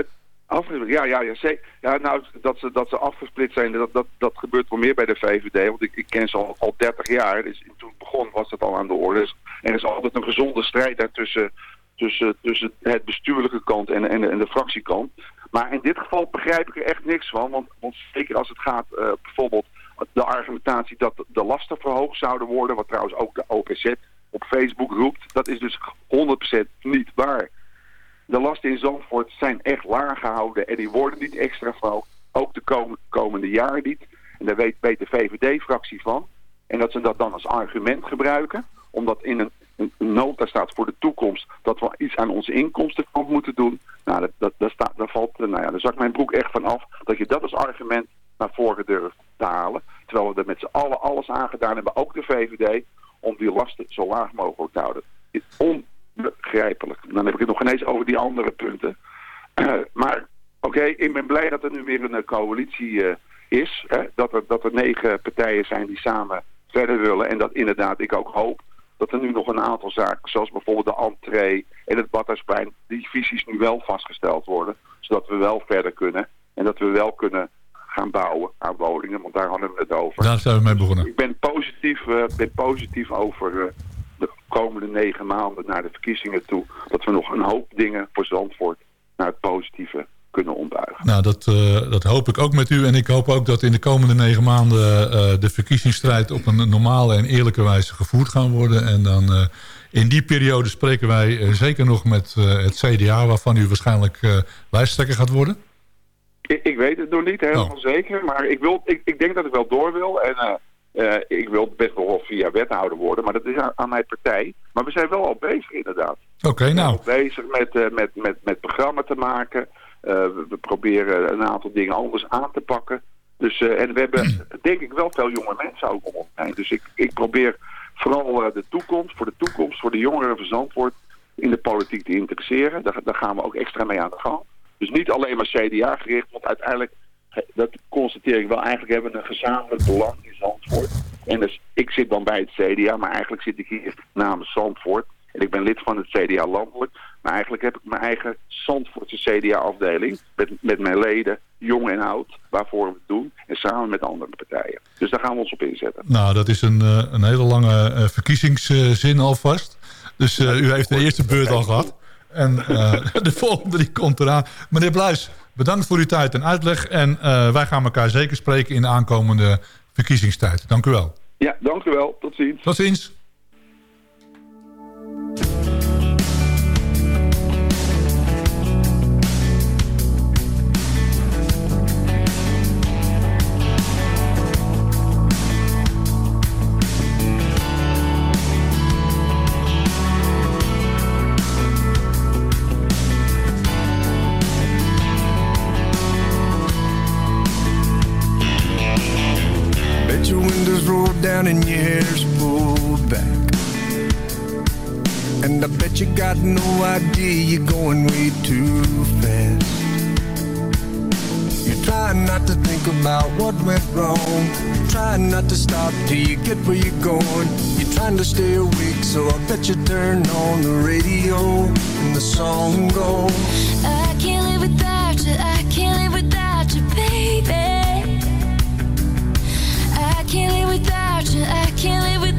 M: Afgesplitst, ja, ja, ja, zeker. Ja, nou, dat ze, dat ze afgesplitst zijn, dat, dat, dat gebeurt wel meer bij de VVD. Want ik, ik ken ze al, al 30 jaar. Dus toen het begon was het al aan de orde. Dus er is altijd een gezonde strijd daar tussen, het bestuurlijke kant en, en, en de fractiekant. Maar in dit geval begrijp ik er echt niks van. Want, zeker als het gaat eh, bijvoorbeeld de argumentatie dat de lasten verhoogd zouden worden. Wat trouwens ook de OPZ op Facebook roept. Dat is dus 100% niet waar. De lasten in Zandvoort zijn echt laag gehouden en die worden niet extra verhoogd. Ook de kom- komende jaren niet. En daar weet, weet de VVD-fractie van. En dat ze dat dan als argument gebruiken. Omdat in een nota staat voor de toekomst dat we iets aan onze inkomstenkant moeten doen. Nou, dat, dat, daar, staat, daar valt, nou ja, daar zak mijn broek echt van af. Dat je dat als argument naar voren durft te halen. Terwijl we er met z'n allen alles aan gedaan hebben, ook de VVD, om die lasten zo laag mogelijk te houden. Is onbegrijpelijk. Dan heb ik het nog ineens over die andere punten. maar oké, ik ben blij dat er nu weer een eh, coalitie eh, is. Hè? Dat, er, dat er negen partijen zijn die samen verder willen. En dat inderdaad ik ook hoop dat er nu nog een aantal zaken, zoals bijvoorbeeld de entree en het Badhuisplein, die visies nu wel vastgesteld worden. Zodat we wel verder kunnen. En dat we wel kunnen gaan bouwen aan woningen, want daar hadden we het over.
I: Daar zijn we mee begonnen.
M: Ik ben positief, eh, ben positief over eh, de komende negen maanden naar de verkiezingen toe. Dat we nog een hoop dingen voor Zandvoort naar het positieve kunnen.
I: Nou, dat, eh, dat hoop ik ook met u. En ik hoop ook dat in de komende negen maanden eh, de verkiezingsstrijd op een normale en eerlijke wijze gevoerd gaan worden. En dan eh, in die periode spreken wij zeker nog met het CDA, waarvan u waarschijnlijk lijsttrekker gaat worden.
M: Ik, ik weet het nog niet helemaal
I: Oh.
M: zeker, maar ik, wil, ik, ik denk dat ik wel door wil. En ik wil best wel via wethouder worden, maar dat is aan, aan mijn partij. Maar we zijn wel al bezig inderdaad.
I: Oké, nou.
M: We zijn bezig met, met, met, met programma te maken. Eh, we, proberen een aantal dingen anders aan te pakken. Dus, eh, en we hebben denk ik wel veel jonge mensen ook om ons heen. Dus ik, ik probeer vooral eh, de toekomst, voor de toekomst, voor de jongeren van Zandvoort in de politiek te interesseren. Daar, daar gaan we ook extra mee aan de gang. Dus niet alleen maar CDA gericht, want uiteindelijk, dat constateer ik wel, eigenlijk hebben we een gezamenlijk belang in Zandvoort. En dus, ik zit dan bij het CDA, maar eigenlijk zit ik hier namens Zandvoort. En ik ben lid van het CDA landelijk. Maar eigenlijk heb ik mijn eigen Zandvoortse CDA-afdeling. Met, met mijn leden, jong en oud, waarvoor we het doen. En samen met andere partijen. Dus daar gaan we ons op inzetten.
I: Nou, dat is een, eh, een hele lange eh, verkiezingszin alvast. Dus eh, u heeft de eerste beurt al gehad. En de volgende die komt eraan. Meneer Bluis, bedankt voor uw tijd en uitleg. En wij gaan elkaar zeker spreken in de aankomende verkiezingstijd. Dank u wel.
M: Ja, dank u wel. Tot ziens.
I: Tot ziens.
N: You're going way too fast. You're trying not to think about what went wrong. Trying not to stop till you get where you're going. You're trying to stay awake, so I bet you turn on the radio and the song goes.
O: I can't live without you, I can't live without you, baby. I can't live without you, I can't live without you,